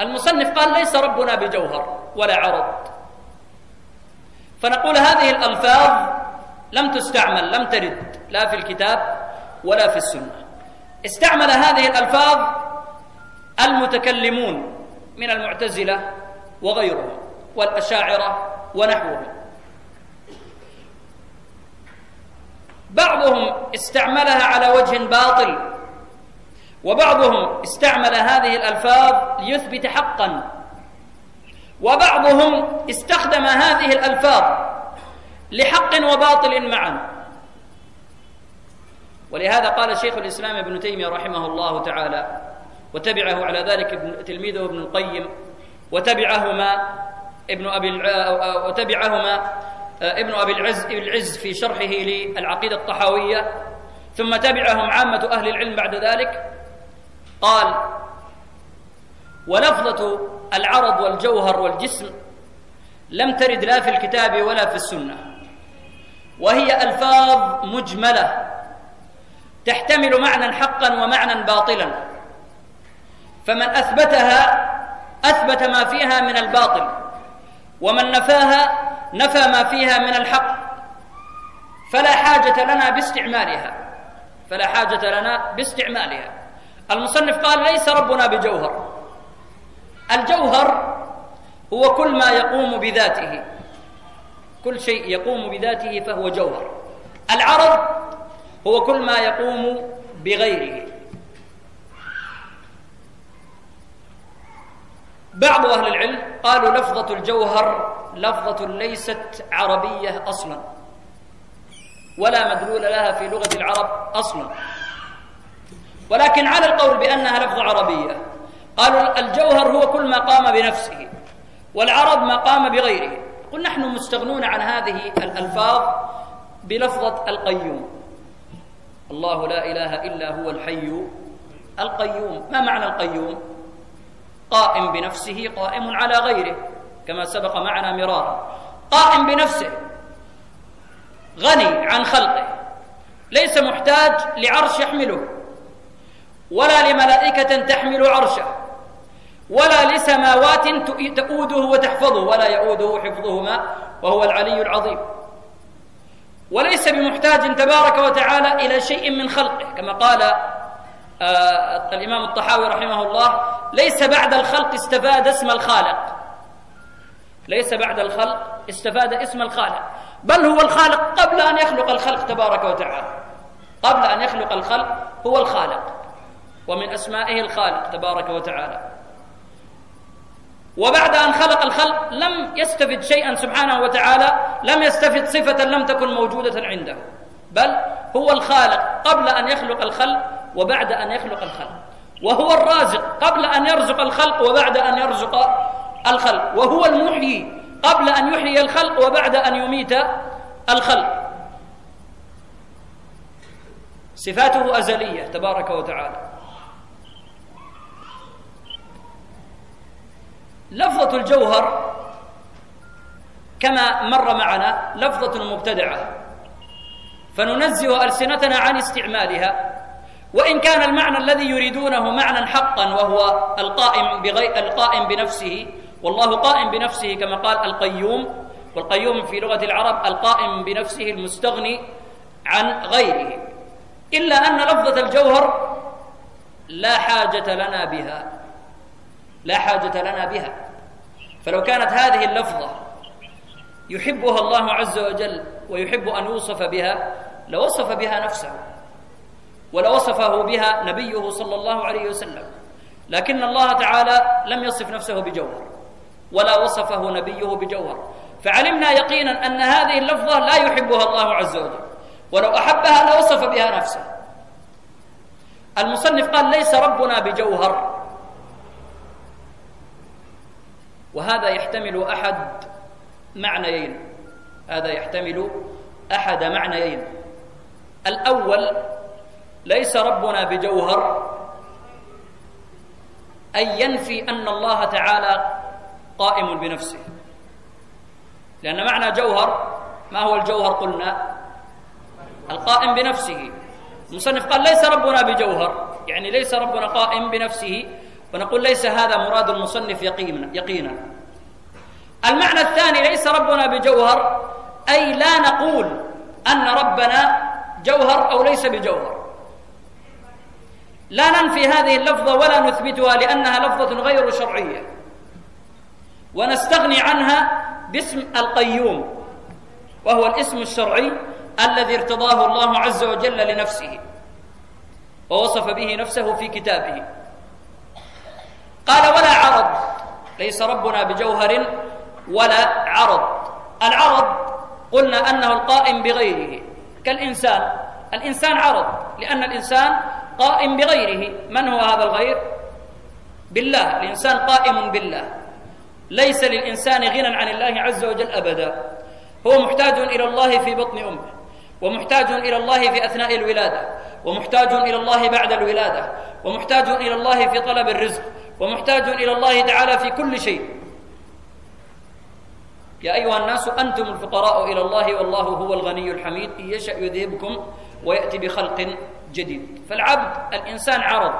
المصنف قال ليس ربنا بجوهر ولا عرض. فنقول هذه الألفاظ لم تستعمل لم ترد لا في الكتاب ولا في السنة. استعمل هذه الألفاظ المتكلمون من المعتزلة وغيرهم. والأشاعرة ونحوهم. بعضهم استعملها على وجه باطل وبعضهم استعمل هذه الألفاظ ليثبت حقا وبعضهم استخدم هذه الألفاظ لحق وباطل معا. ولهذا قال شيخ الإسلام ابن تيمية رحمه الله تعالى وتبعه على ذلك ابن تلميذه ابن القيم وتبعهما ابن أبي وتبعهما ابن أبي العز العز في شرحه للعقيدة الطحاوية. ثم تبعهم عامة أهل العلم بعد ذلك. قال ولفظة العرض والجوهر والجسم لم ترد لا في الكتاب ولا في السنة. وهي ألفاظ مجملة تحتمل معنى حقا ومعنى باطلا. فمن أثبتها أثبت ما فيها من الباطل. ومن نفاها نفى ما فيها من الحق فلا حاجة لنا باستعمالها فلا حاجة لنا باستعمالها. المصنف قال ليس ربنا بجوهر. الجوهر هو كل ما يقوم بذاته كل شيء يقوم بذاته فهو جوهر. العرض هو كل ما يقوم بغيره. بعض أهل العلم قالوا لفظة الجوهر لفظة ليست عربية أصلا ولا مدلول لها في لغة العرب أصلا. ولكن على القول بأنها لفظة عربية قالوا الجوهر هو كل ما قام بنفسه والعرب ما قام بغيره. قل نحن مستغنون عن هذه الألفاظ بلفظة القيوم. الله لا إله إلا هو الحي. القيوم ما معنى القيوم؟ قائم بنفسه قائم على غيره كما سبق معنا مرارا. قائم بنفسه غني عن خلقه ليس محتاج لعرش يحمله ولا لملائكة تحمل عرشه ولا لسماوات تؤوده وتحفظه ولا يؤوده حفظهما وهو العلي العظيم. وليس بمحتاج تبارك وتعالى إلى شيء من خلقه كما قال آه الإمام الطحاوي رحمه الله ليس بعد الخلق استفاد اسم الخالق. ليس بعد الخلق استفاد اسم الخالق. بل هو الخالق قبل أن يخلق الخلق تبارك وتعالى. قبل أن يخلق الخلق هو الخالق. ومن أسمائه الخالق تبارك وتعالى. وبعد أن خلق الخلق لم يستفد شيئا سبحانه وتعالى لم يستفد صفة لم تكن موجودة عنده. بل هو الخالق قبل أن يخلق الخلق وبعد أن يخلق الخلق. وهو الرازق. قبل أن يرزق الخلق وبعد أن يرزق الخلق. وهو المحيي. قبل أن يحيي الخلق وبعد أن يميت الخلق. صفاته أزلية تبارك وتعالى. لفظة الجوهر كما مر معنا لفظة مبتدعة. فننزه ألسنتنا عن استعمالها. وإن كان المعنى الذي يريدونه معنى حقا وهو القائم بغي... القائم بنفسه والله قائم بنفسه كما قال القيوم والقيوم في لغة العرب القائم بنفسه المستغني عن غيره. إلا أن لفظة الجوهر لا حاجة لنا بها لا حاجة لنا بها. فلو كانت هذه اللفظة يحبها الله عز وجل ويحب أن يوصف بها لوصف بها نفسه. ولوصفه بها نبيه صلى الله عليه وسلم. لكن الله تعالى لم يصف نفسه بجوهر ولا وصفه نبيه بجوهر. فعلمنا يقينا أن هذه اللفظة لا يحبها الله عز وجل. ولو أحبها لوصف بها نفسه. المصنف قال ليس ربنا بجوهر. وهذا يحتمل أحد معنيين. هذا يحتمل أحد معنيين. الأول ليس ربنا بجوهر أي ينفي أن الله تعالى قائم بنفسه. لأن معنى جوهر ما هو الجوهر قلنا؟ القائم بنفسه. المصنف قال ليس ربنا بجوهر يعني ليس ربنا قائم بنفسه. ونقول ليس هذا مراد المصنف يقينا يقينا. المعنى الثاني ليس ربنا بجوهر أي لا نقول أن ربنا جوهر أو ليس بجوهر. لا ننفي هذه اللفظة ولا نثبتها لأنها لفظة غير شرعية. ونستغني عنها باسم القيوم وهو الاسم الشرعي الذي ارتضاه الله عز وجل لنفسه ووصف به نفسه في كتابه. قال ولا عرض ليس ربنا بجوهر ولا عرض. العرض قلنا أنه القائم بغيره كالإنسان. الإنسان عرض لأن الإنسان قائم بغيره. من هو هذا الغير؟ بالله. الإنسان قائم بالله. ليس للإنسان غنى عن الله عز وجل أبدا. هو محتاج إلى الله في بطن أمه ومحتاج إلى الله في أثناء الولادة ومحتاج إلى الله بعد الولادة ومحتاج إلى الله في طلب الرزق ومحتاج إلى الله تعالى في كل شيء. يا أيها الناس أنتم الفقراء إلى الله والله هو الغني الحميد. إن يشأ يذهبكم ويأتي بخلق. جديد. فالعبد الإنسان عرض.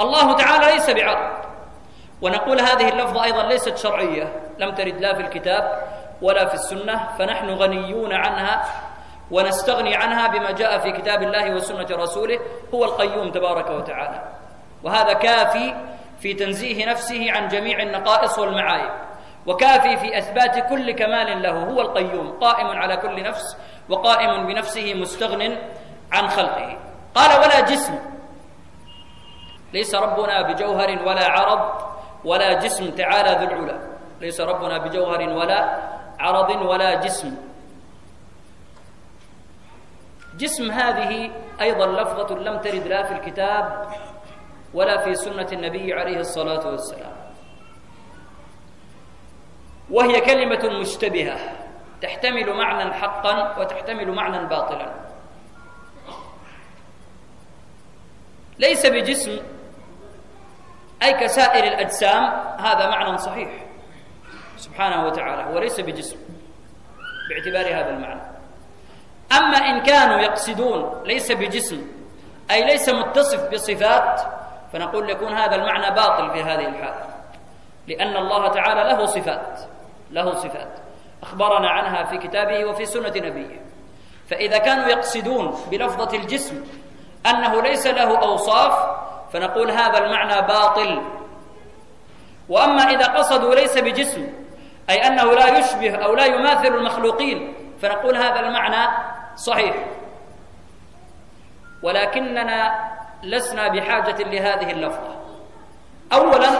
الله تعالى ليس بعرض. ونقول هذه اللفظة أيضا ليست شرعية. لم ترد لا في الكتاب ولا في السنة. فنحن غنيون عنها ونستغني عنها بما جاء في كتاب الله وسنة رسوله. هو القيوم تبارك وتعالى. وهذا كافي في تنزيه نفسه عن جميع النقائص والمعايب. وكافي في أثبات كل كمال له. هو القيوم. قائم على كل نفس وقائم بنفسه مستغن عن خلقه. قال ولا جسم. ليس ربنا بجوهر ولا عرض ولا جسم تعالى ذو العلا. ليس ربنا بجوهر ولا عرض ولا جسم. جسم هذه أيضا لفظة لم ترد لا في الكتاب ولا في سنة النبي عليه الصلاة والسلام. وهي كلمة مشتبهة. تحتمل معنى حقا وتحتمل معنى باطلا. ليس بجسم أي كسائر الأجسام هذا معنى صحيح سبحانه وتعالى هو ليس بجسم باعتبار هذا المعنى. أما إن كانوا يقصدون ليس بجسم أي ليس متصف بصفات فنقول يكون هذا المعنى باطل في هذه الحاله لأن الله تعالى له صفات له صفات. أخبرنا عنها في كتابه وفي سنة نبيه. فإذا كانوا يقصدون بلفظة الجسم أنه ليس له أوصاف فنقول هذا المعنى باطل. وأما إذا قصدوا ليس بجسم أي أنه لا يشبه أو لا يماثل المخلوقين فنقول هذا المعنى صحيح. ولكننا لسنا بحاجة لهذه اللفظة. اولا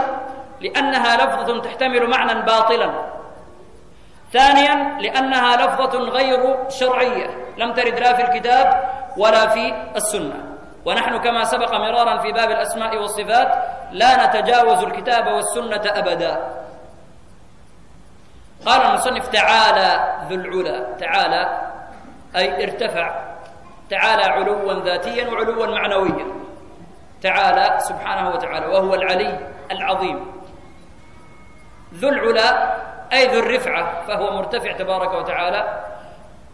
لأنها لفظة تحتمل معنى باطلا. ثانيا لأنها لفظة غير شرعية لم ترد لا في الكتاب ولا في السنة. ونحن كما سبق مرارا في باب الأسماء والصفات لا نتجاوز الكتاب والسنة أبدا. قال المصنف تعالى ذو العلا تعالى أي ارتفع. تعالى علوا ذاتيا وعلوا معنويا. تعالى سبحانه وتعالى وهو العلي العظيم. ذو العلا أي ذو الرفعة فهو مرتفع تبارك وتعالى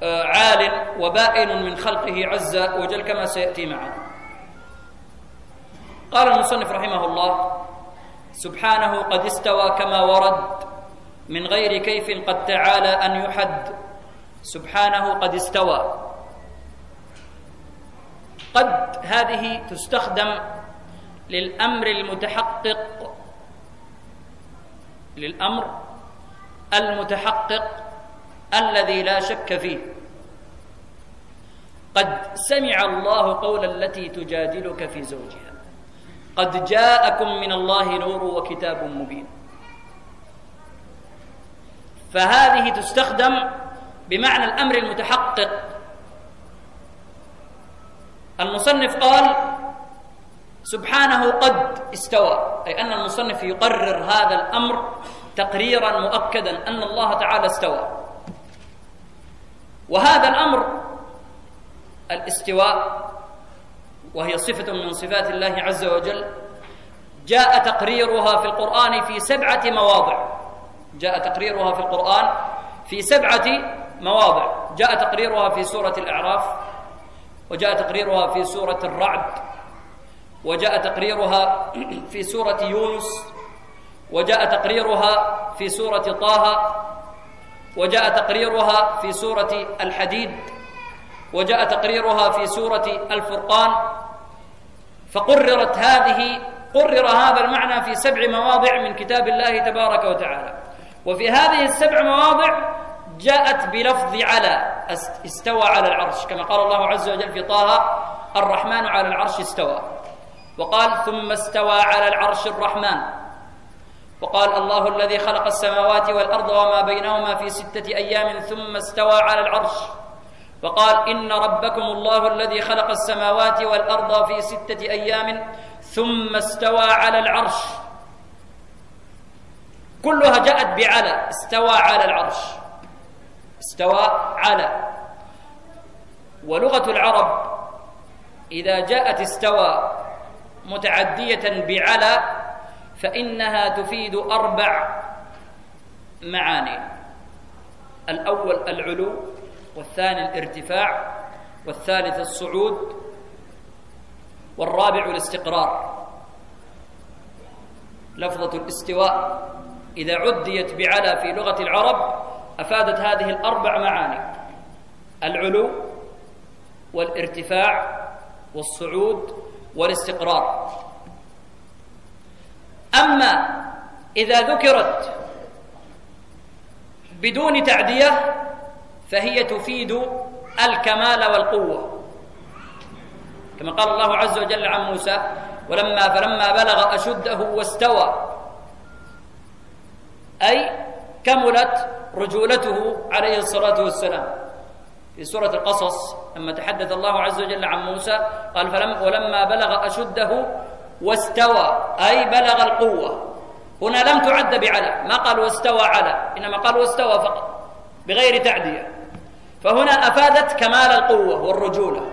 آه، عال وبائن من خلقه عز وجل كما سيأتي معنا. قال المصنف رحمه الله سبحانه قد استوى كما ورد من غير كيف قد تعالى أن يحد. سبحانه قد استوى. قد هذه تستخدم للأمر المتحقق للأمر المتحقق الذي لا شك فيه. قد سمع الله قول التي تجادلك في زوجها. قد جاءكم من الله نور وكتاب مبين. فهذه تستخدم بمعنى الأمر المتحقق. المصنف قال سبحانه قد استوى أي أن المصنف يقرر هذا الأمر تقريرا مؤكدا أن الله تعالى استوى. وهذا الأمر الاستواء وهي صفة من صفات الله عز وجل. جاء تقريرها في القرآن في سبعة مواضع. جاء تقريرها في القرآن في سبعة مواضع. جاء تقريرها في سورة الأعراف وجاء تقريرها في سورة الرعد وجاء تقريرها في سورة يونس وجاء تقريرها في سورة طه وجاء تقريرها في سورة الحديد. وجاء تقريرها في سورة الفرقان فقررت هذه قرر هذا المعنى في سبع مواضع من كتاب الله تبارك وتعالى. وفي هذه السبع مواضع جاءت بلفظ على استوى على العرش كما قال الله عز وجل في طه الرحمن على العرش استوى وقال ثم استوى على العرش الرحمن وقال الله الذي خلق السماوات والأرض وما بينهما في ستة أيام ثم استوى على العرش وقال إن ربكم الله الذي خلق السماوات والأرض في ستة أيام ثم استوى على العرش. كلها جاءت بعلى استوى على العرش. استوى على. ولغة العرب إذا جاءت استوى متعدية بعلى فإنها تفيد أربع معاني. الأول العلو والثاني الارتفاع والثالث الصعود والرابع الاستقرار. لفظة الاستواء إذا عديت بعلى في لغة العرب أفادت هذه الأربع معاني العلو والارتفاع والصعود والاستقرار. أما إذا ذكرت بدون تعدية فهي تفيد الكمال والقوة. كما قال الله عز وجل عن موسى ولما فلما بلغ أشده واستوى. أي كملت رجولته عليه الصلاة والسلام. في سورة القصص لما تحدث الله عز وجل عن موسى قال فلم ولما بلغ أشده واستوى. أي بلغ القوة. هنا لم تعد بعلى. ما قال واستوى على؟ إنما قال واستوى فقط. بغير تعدية. فهنا أفادت كمال القوة والرجولة.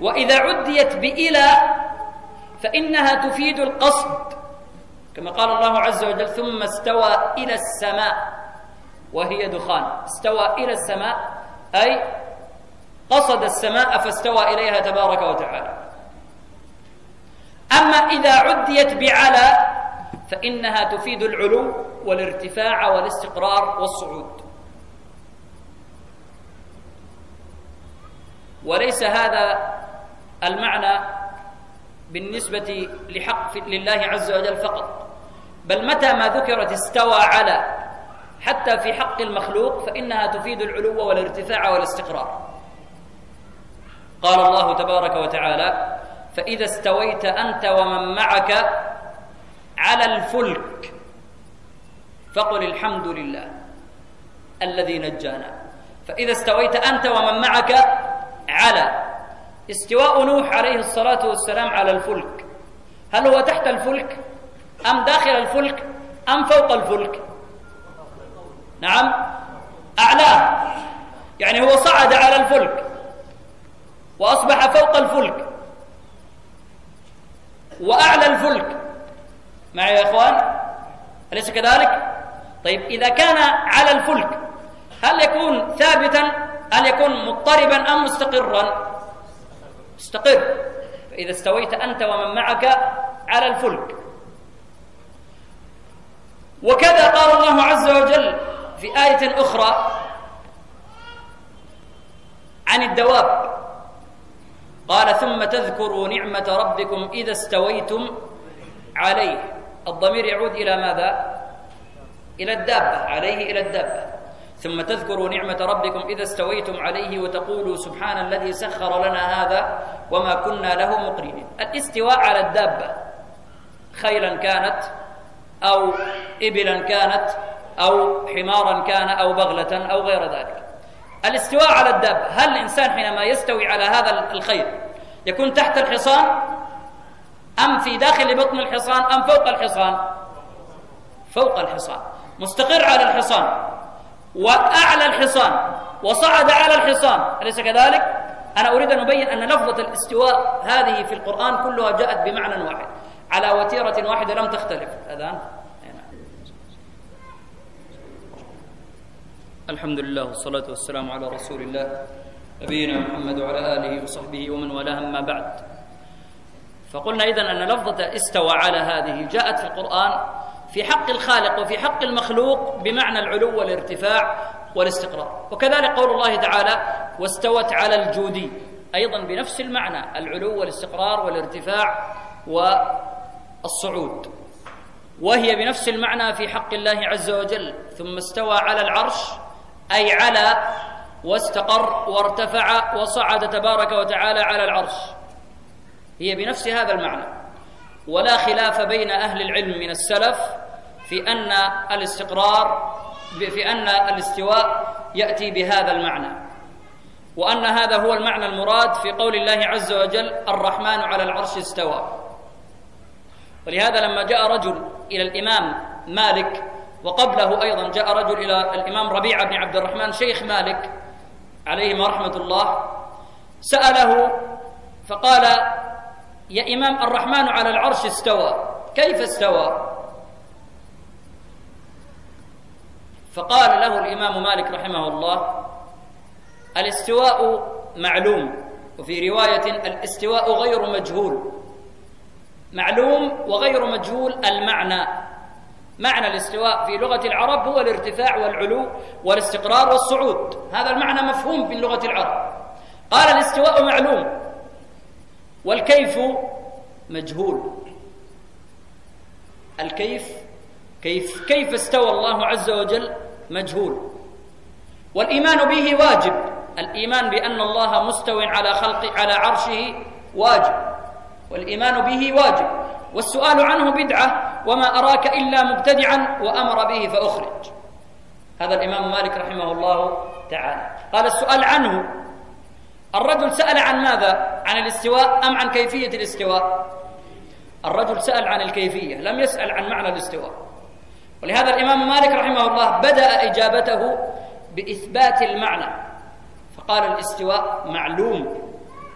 وإذا عديت بإلى فإنها تفيد القصد كما قال الله عز وجل ثم استوى إلى السماء وهي دخان. استوى إلى السماء أي قصد السماء فاستوى إليها تبارك وتعالى. أما إذا عديت بعلى فإنها تفيد العلو والارتفاع والاستقرار والصعود. وليس هذا المعنى بالنسبة لحق لله عز وجل فقط. بل متى ما ذكرت استوى على حتى في حق المخلوق فإنها تفيد العلو والارتفاع والاستقرار. قال الله تبارك وتعالى فإذا استويت أنت ومن معك على الفلك فقل الحمد لله الذي نجانا. فإذا استويت أنت ومن معك على استواء نوح عليه الصلاة والسلام على الفلك. هل هو تحت الفلك؟ أم داخل الفلك؟ أم فوق الفلك؟ نعم. أعلاه يعني هو صعد على الفلك وأصبح فوق الفلك وأعلى الفلك. معي يا إخوان؟ أليس كذلك؟ طيب إذا كان على الفلك هل يكون ثابتا؟ هل يكون مضطربا أم مستقرا؟ مستقر. فإذا استويت أنت ومن معك على الفلك. وكذا قال الله عز وجل في آية أخرى عن الدواب. قال ثم تذكروا نعمة ربكم إذا استويتم عليه. الضمير يعود إلى ماذا؟ إلى الدابة عليه إلى الدابة. ثم تذكروا نعمة ربكم إذا استويتم عليه وتقولوا سبحان الذي سخر لنا هذا وما كنا له مقرنين. الاستواء على الدابة خيلا كانت أو إبلا كانت أو حمارا كان أو بغلة أو غير ذلك. الاستواء على الدابة هل الإنسان حينما يستوي على هذا الخير يكون تحت الحصان؟ أم في داخل بطن الحصان أم فوق الحصان؟ فوق الحصان. مستقر على الحصان. وأعلى الحصان وصعد على الحصان. أليس كذلك؟ أنا أريد أن أبين أن لفظة الاستواء هذه في القرآن كلها جاءت بمعنى واحد. على وتيرة واحدة لم تختلف. أذان؟ الحمد لله والصلاة والسلام على رسول الله نبينا محمد وعلى آله وصحبه ومن والاه أما بعد. فقلنا إذن أن لفظة استوى على هذه جاءت في القرآن في حق الخالق وفي حق المخلوق بمعنى العلو والارتفاع والاستقرار. وكذلك قول الله تعالى واستوت على الجودي أيضا بنفس المعنى العلو والاستقرار والارتفاع والصعود. وهي بنفس المعنى في حق الله عز وجل ثم استوى على العرش أي على واستقر وارتفع وصعد تبارك وتعالى على العرش هي بنفس هذا المعنى. ولا خلاف بين أهل العلم من السلف في أن الاستقرار في أن الاستواء يأتي بهذا المعنى. وأن هذا هو المعنى المراد في قول الله عز وجل الرحمن على العرش استوى ولهذا لما جاء رجل إلى الإمام مالك وقبله أيضا جاء رجل إلى الإمام ربيعة بن عبد الرحمن شيخ مالك عليهما رحمة الله سأله فقال يا إمام الرحمن على العرش استوى. كيف استوى؟ فقال له الإمام مالك رحمه الله الاستواء معلوم وفي رواية الاستواء غير مجهول. معلوم وغير مجهول المعنى. معنى الاستواء في لغة العرب هو الارتفاع والعلو والاستقرار والصعود. هذا المعنى مفهوم في لغة العرب. قال الاستواء معلوم. والكيف مجهول. الكيف كيف كيف استوى الله عز وجل مجهول. والإيمان به واجب. الإيمان بأن الله مستو على خلق على عرشه واجب. والإيمان به واجب. والسؤال عنه بدعة وما أراك إلا مبتدعا وأمر به فأخرج. هذا الإمام مالك رحمه الله تعالى. قال السؤال عنه الرجل سأل عن ماذا؟ عن الاستواء أم عن كيفية الاستواء؟ الرجل سأل عن الكيفية لم يسأل عن معنى الاستواء. ولهذا الإمام مالك رحمه الله بدأ إجابته بإثبات المعنى. فقال الاستواء معلوم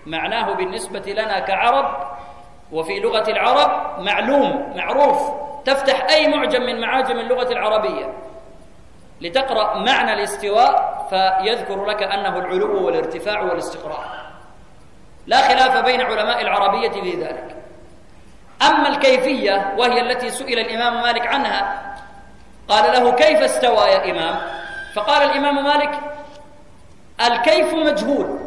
معناه بالنسبة لنا كعرب وفي لغة العرب معلوم معروف. تفتح أي معجم من معاجم اللغة العربية. لتقرأ معنى الاستواء فيذكر لك أنه العلو والارتفاع والاستقرار. لا خلاف بين علماء العربية في ذلك. أما الكيفية وهي التي سئل الإمام مالك عنها قال له كيف استوى يا إمام؟ فقال الإمام مالك الكيف مجهول.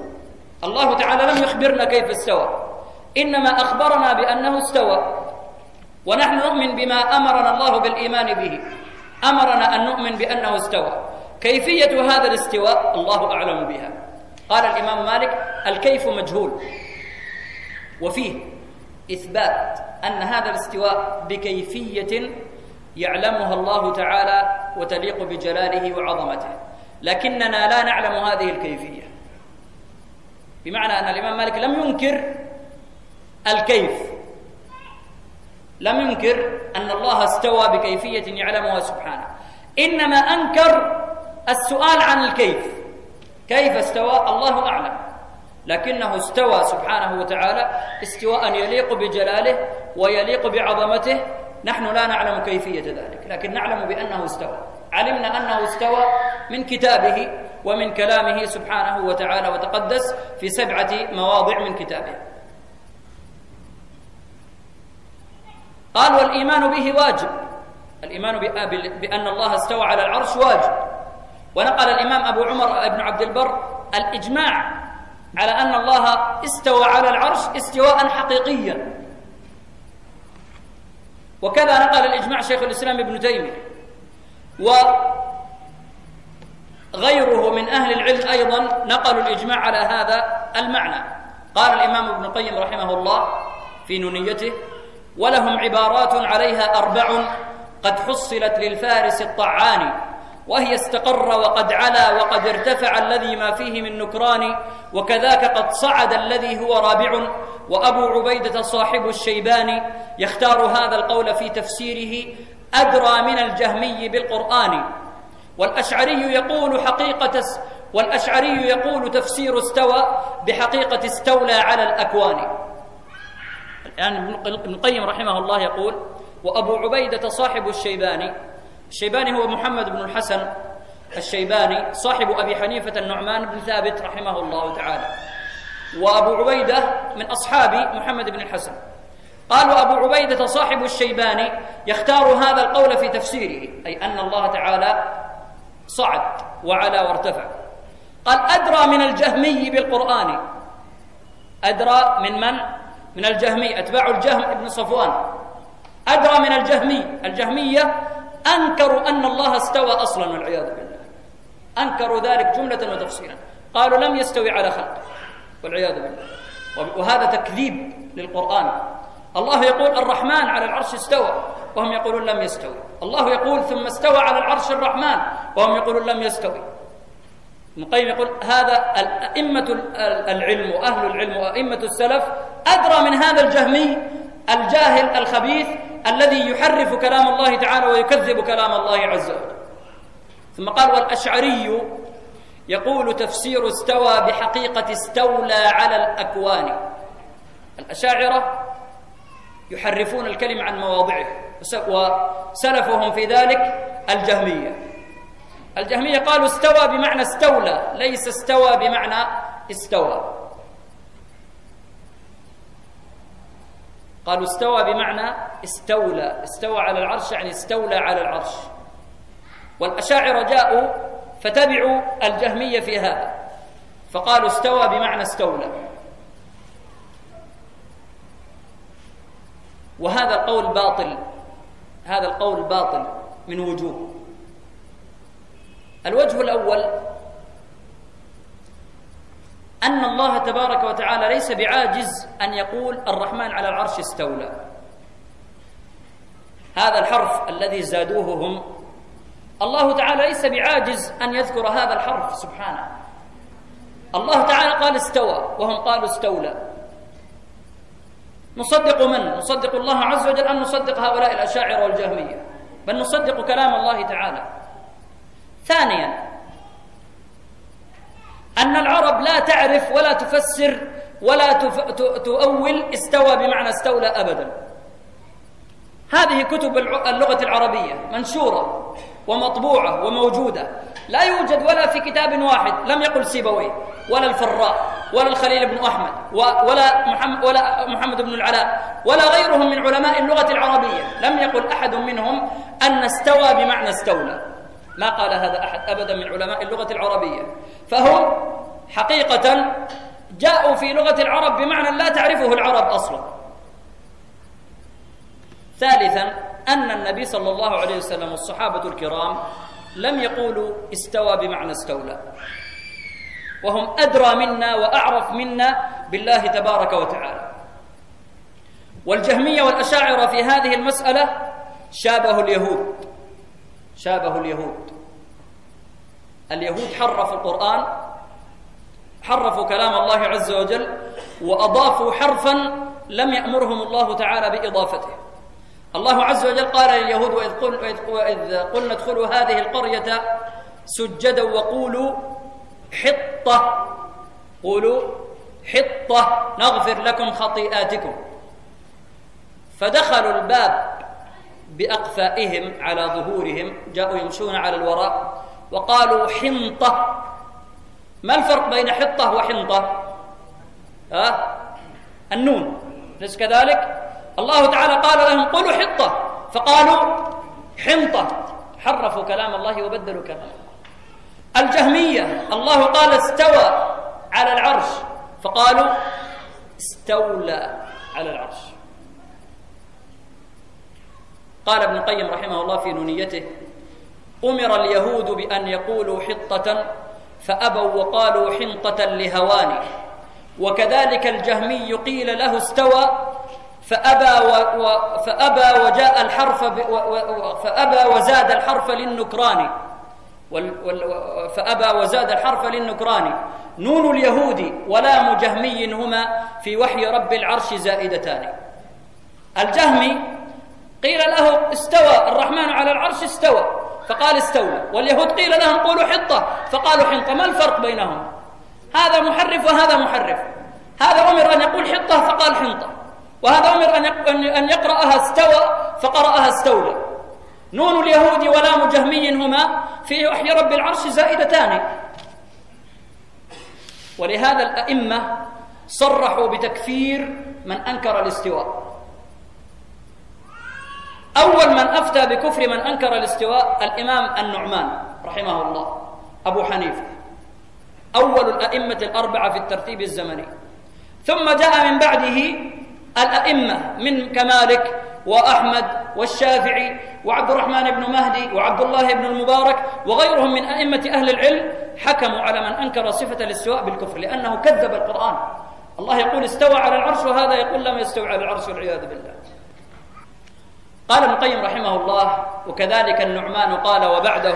الله تعالى لم يخبرنا كيف استوى إنما أخبرنا بأنه استوى. ونحن نؤمن بما أمرنا الله بالإيمان به. أمرنا أن نؤمن بأنه استوى. كيفية هذا الاستواء؟ الله أعلم بها. قال الإمام مالك الكيف مجهول. وفيه إثبات أن هذا الاستواء بكيفية يعلمها الله تعالى وتليق بجلاله وعظمته. لكننا لا نعلم هذه الكيفية. بمعنى أن الإمام مالك لم ينكر الكيف. لم ينكر أن الله استوى بكيفية يعلمها سبحانه. إنما أنكر السؤال عن الكيف. كيف استوى؟ الله أعلم. لكنه استوى سبحانه وتعالى استواء يليق بجلاله ويليق بعظمته. نحن لا نعلم كيفية ذلك لكن نعلم بأنه استوى. علمنا أنه استوى من كتابه ومن كلامه سبحانه وتعالى وتقدس في سبعة مواضع من كتابه. قال والإيمان به واجب. الإيمان بأن الله استوى على العرش واجب. ونقل الإمام أبو عمر بن عبد البر الإجماع على أن الله استوى على العرش استواء حقيقيا. وكذا نقل الإجماع شيخ الإسلام ابن تيمية. وغيره من أهل العلم أيضا نقلوا الإجماع على هذا المعنى. قال الإمام ابن القيم رحمه الله في نونيته ولهم عبارات عليها أربع قد حصلت للفارس الطعان وهي استقر وقد علا وقد ارتفع الذي ما فيه من نكران وكذاك قد صعد الذي هو رابع وأبو عبيدة صاحب الشيباني يختار هذا القول في تفسيره أدرى من الجهمي بالقرآن. والأشعري يقول حقيقة والأشعري يقول تفسير استوى بحقيقة استولى على الآن ابن القيم رحمه الله يقول وأبو عبيدة صاحب الشيباني الشيباني هو محمد بن الحسن الشيباني صاحب أبي حنيفة النعمان بن ثابت رحمه الله تعالى. وأبو عبيدة من أصحاب محمد بن الحسن. قال وأبو عبيدة صاحب الشيباني يختار هذا القول في تفسيره أي أن الله تعالى صعد وعلى وارتفع. قال أدرى من الجهمي بالقرآن. أدرى من من؟ من الجهمي أتباع الجهم بن صفوان. أدرى من الجهمي الجهمية أنكروا أن الله استوى أصلا والعياذ بالله. أنكروا ذلك جملة وتفصيلا. قالوا لم يستوي على خلقه والعياذ بالله. وهذا تكذيب للقرآن. الله يقول الرحمن على العرش استوى وهم يقولون لم يستوي. الله يقول ثم استوى على العرش الرحمن وهم يقولون لم يستوي. ابن القيم يقول هذا أئمة العلم وأهل العلم وأئمة السلف أدرى من هذا الجهمي الجاهل الخبيث الذي يحرف كلام الله تعالى ويكذب كلام الله عز وجل. ثم قال والأشعري يقول تفسير استوى بحقيقة استولى على الأكوان. الأشاعرة يحرفون الكلمة عن مواضعه وسلفهم في ذلك الجهمية. الجهمية قالوا استوى بمعنى استولى ليس استوى بمعنى استوى قالوا استوى بمعنى استولى استوى على العرش يعني استولى على العرش. والأشاعرة جاءوا فتبعوا الجهمية في هذا فقالوا استوى بمعنى استولى. وهذا القول باطل هذا القول باطل من وجوه. الوجه الأول أن الله تبارك وتعالى ليس بعاجز أن يقول الرحمن على العرش استولى. هذا الحرف الذي زادوه هم. الله تعالى ليس بعاجز أن يذكر هذا الحرف سبحانه. الله تعالى قال استوى وهم قالوا استولى. نصدق من؟ نصدق الله عز وجل أم نصدق هؤلاء الأشاعرة والجهمية؟ بل نصدق كلام الله تعالى. ثانيا أن العرب لا تعرف ولا تفسر ولا تؤول استوى بمعنى استولى أبدا. هذه كتب اللغة العربية منشورة ومطبوعة وموجودة. لا يوجد ولا في كتاب واحد لم يقل سيبويه ولا الفراء ولا الخليل بن أحمد ولا محمد, ولا محمد بن العلاء ولا غيرهم من علماء اللغة العربية. لم يقل أحد منهم أن استوى بمعنى استولى. ما قال هذا أحد أبدا من علماء اللغة العربية. فهم حقيقة جاءوا في لغة العرب بمعنى لا تعرفه العرب أصلا. ثالثا أن النبي صلى الله عليه وسلم والصحابة الكرام لم يقولوا استوى بمعنى استولى. وهم أدرى منا وأعرف منا بالله تبارك وتعالى. والجهمية والأشاعرة في هذه المسألة شابه اليهود. شابه اليهود. اليهود حرفوا القرآن حرفوا كلام الله عز وجل وأضافوا حرفا لم يأمرهم الله تعالى بإضافته. الله عز وجل قال لليهود وإذ, قل وإذ قلنا ادخلوا هذه القرية سجدا وقولوا حطة قولوا حطة نغفر لكم خطيئاتكم. فدخلوا الباب بأقفائهم على ظهورهم جاءوا يمشون على الوراء وقالوا حنطة. ما الفرق بين حطة وحنطة؟ ها؟ النون. ليس كذلك؟ الله تعالى قال لهم قولوا حطة. فقالوا حنطة. حرفوا كلام الله وبدلوا كلام الجهمية. الله قال استوى على العرش. فقالوا استولى على العرش. قال ابن القيم رحمه الله في نونيته أمر اليهود بأن يقولوا حطة فأبوا وقالوا حنطة لهوان. وكذلك الجهمي قيل له استوى فأبى, و و فأبى وجاء الحرف و فأبى وزاد الحرف للنكران. فأبى وزاد الحرف للنكران. نون اليهود ولام جهمي هما في وحي رب العرش زائدتان. الجهمي قيل له استوى الرحمن على العرش استوى. فقال استولى واليهود قيل لهم قولوا حطة. فقالوا حنطة ما الفرق بينهم؟ هذا محرف وهذا محرف. هذا أمر أن يقول حطة فقال حنطة. وهذا أمر أن يقرأها استوى فقرأها استولى. نون اليهود ولام جهمي هما في وحي رب العرش زائدتان. ولهذا الأئمة صرحوا بتكفير من أنكر الاستواء. أول من أفتى بكفر من أنكر الاستواء الإمام النعمان رحمه الله أبو حنيفة. أول الأئمة الأربعة في الترتيب الزمني. ثم جاء من بعده الأئمة من كمالك وأحمد والشافعي وعبد الرحمن بن مهدي وعبد الله بن المبارك وغيرهم من أئمة أهل العلم حكموا على من أنكر صفة الاستواء بالكفر لأنه كذب القرآن. الله يقول استوى على العرش وهذا يقول لم يستوى على العرش والعياذ بالله. قال ابن القيم رحمه الله وكذلك النعمان قال وبعده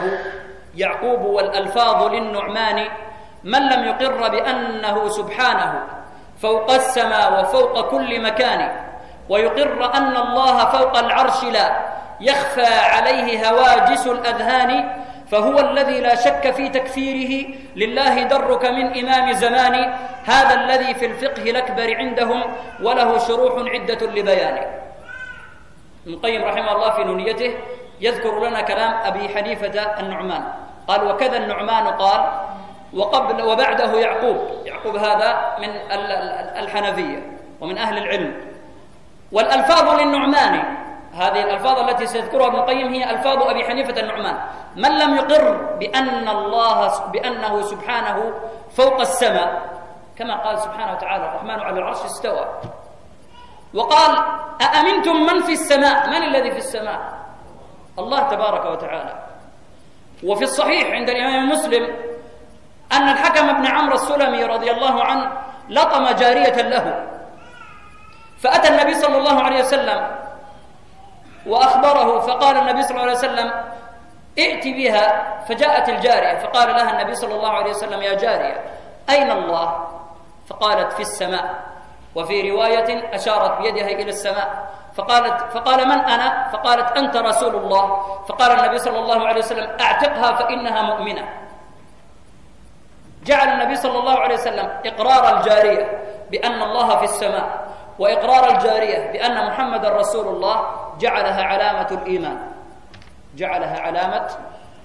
يعقوب والألفاظ للنعمان من لم يقر بأنه سبحانه فوق السماء وفوق كل مكان ويقر أن الله فوق العرش لا يخفى عليه هواجس الأذهان فهو الذي لا شك في تكفيره لله درك من إمام زمان هذا الذي في الفقه الأكبر عندهم وله شروح عدة لبيانه. ابن القيم رحمه الله في نونيته يذكر لنا كلام أبي حنيفة النعمان. قال وكذا النعمان قال وقبل وبعده يعقوب. يعقوب هذا من الحنفية ومن أهل العلم. والألفاظ للنعمان هذه الألفاظ التي سيذكرها ابن القيم هي ألفاظ أبي حنيفة النعمان. من لم يقر بأن الله بأنه سبحانه فوق السماء كما قال سبحانه وتعالى الرحمن على العرش استوى. وقال أأمنتم من في السماء؟ من الذي في السماء؟ الله تبارك وتعالى. وفي الصحيح عند الإمام مسلم أن الحكم بن عمرو السلمي رضي الله عنه لطم جارية له. فأتى النبي صلى الله عليه وسلم وأخبره فقال النبي صلى الله عليه وسلم ائت بها. فجاءت الجارية فقال لها النبي صلى الله عليه وسلم يا جارية أين الله؟ فقالت في السماء. وفي رواية أشارت بيدها إلى السماء. فقالت فقال من أنا؟ فقالت أنت رسول الله. فقال النبي صلى الله عليه وسلم أعتقها فإنها مؤمنة. جعل النبي صلى الله عليه وسلم إقرار الجارية بأن الله في السماء وإقرار الجارية بأن محمد رسول الله جعلها علامة الإيمان. جعلها علامة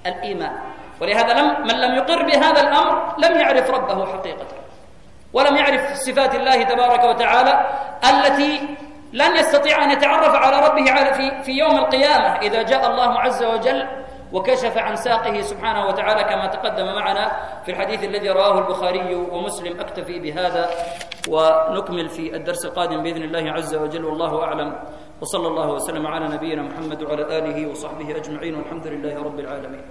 الإيمان. ولهذا لم من لم يقر بهذا الأمر لم يعرف ربه حقيقة. ولم يعرف صفات الله تبارك وتعالى التي لن يستطيع أن يتعرف على ربه في, في يوم القيامة إذا جاء الله عز وجل وكشف عن ساقه سبحانه وتعالى كما تقدم معنا في الحديث الذي رواه البخاري ومسلم أكتفي بهذا ونكمل في الدرس القادم بإذن الله عز وجل والله أعلم وصلى الله وسلم على نبينا محمد وعلى آله وصحبه أجمعين والحمد لله رب العالمين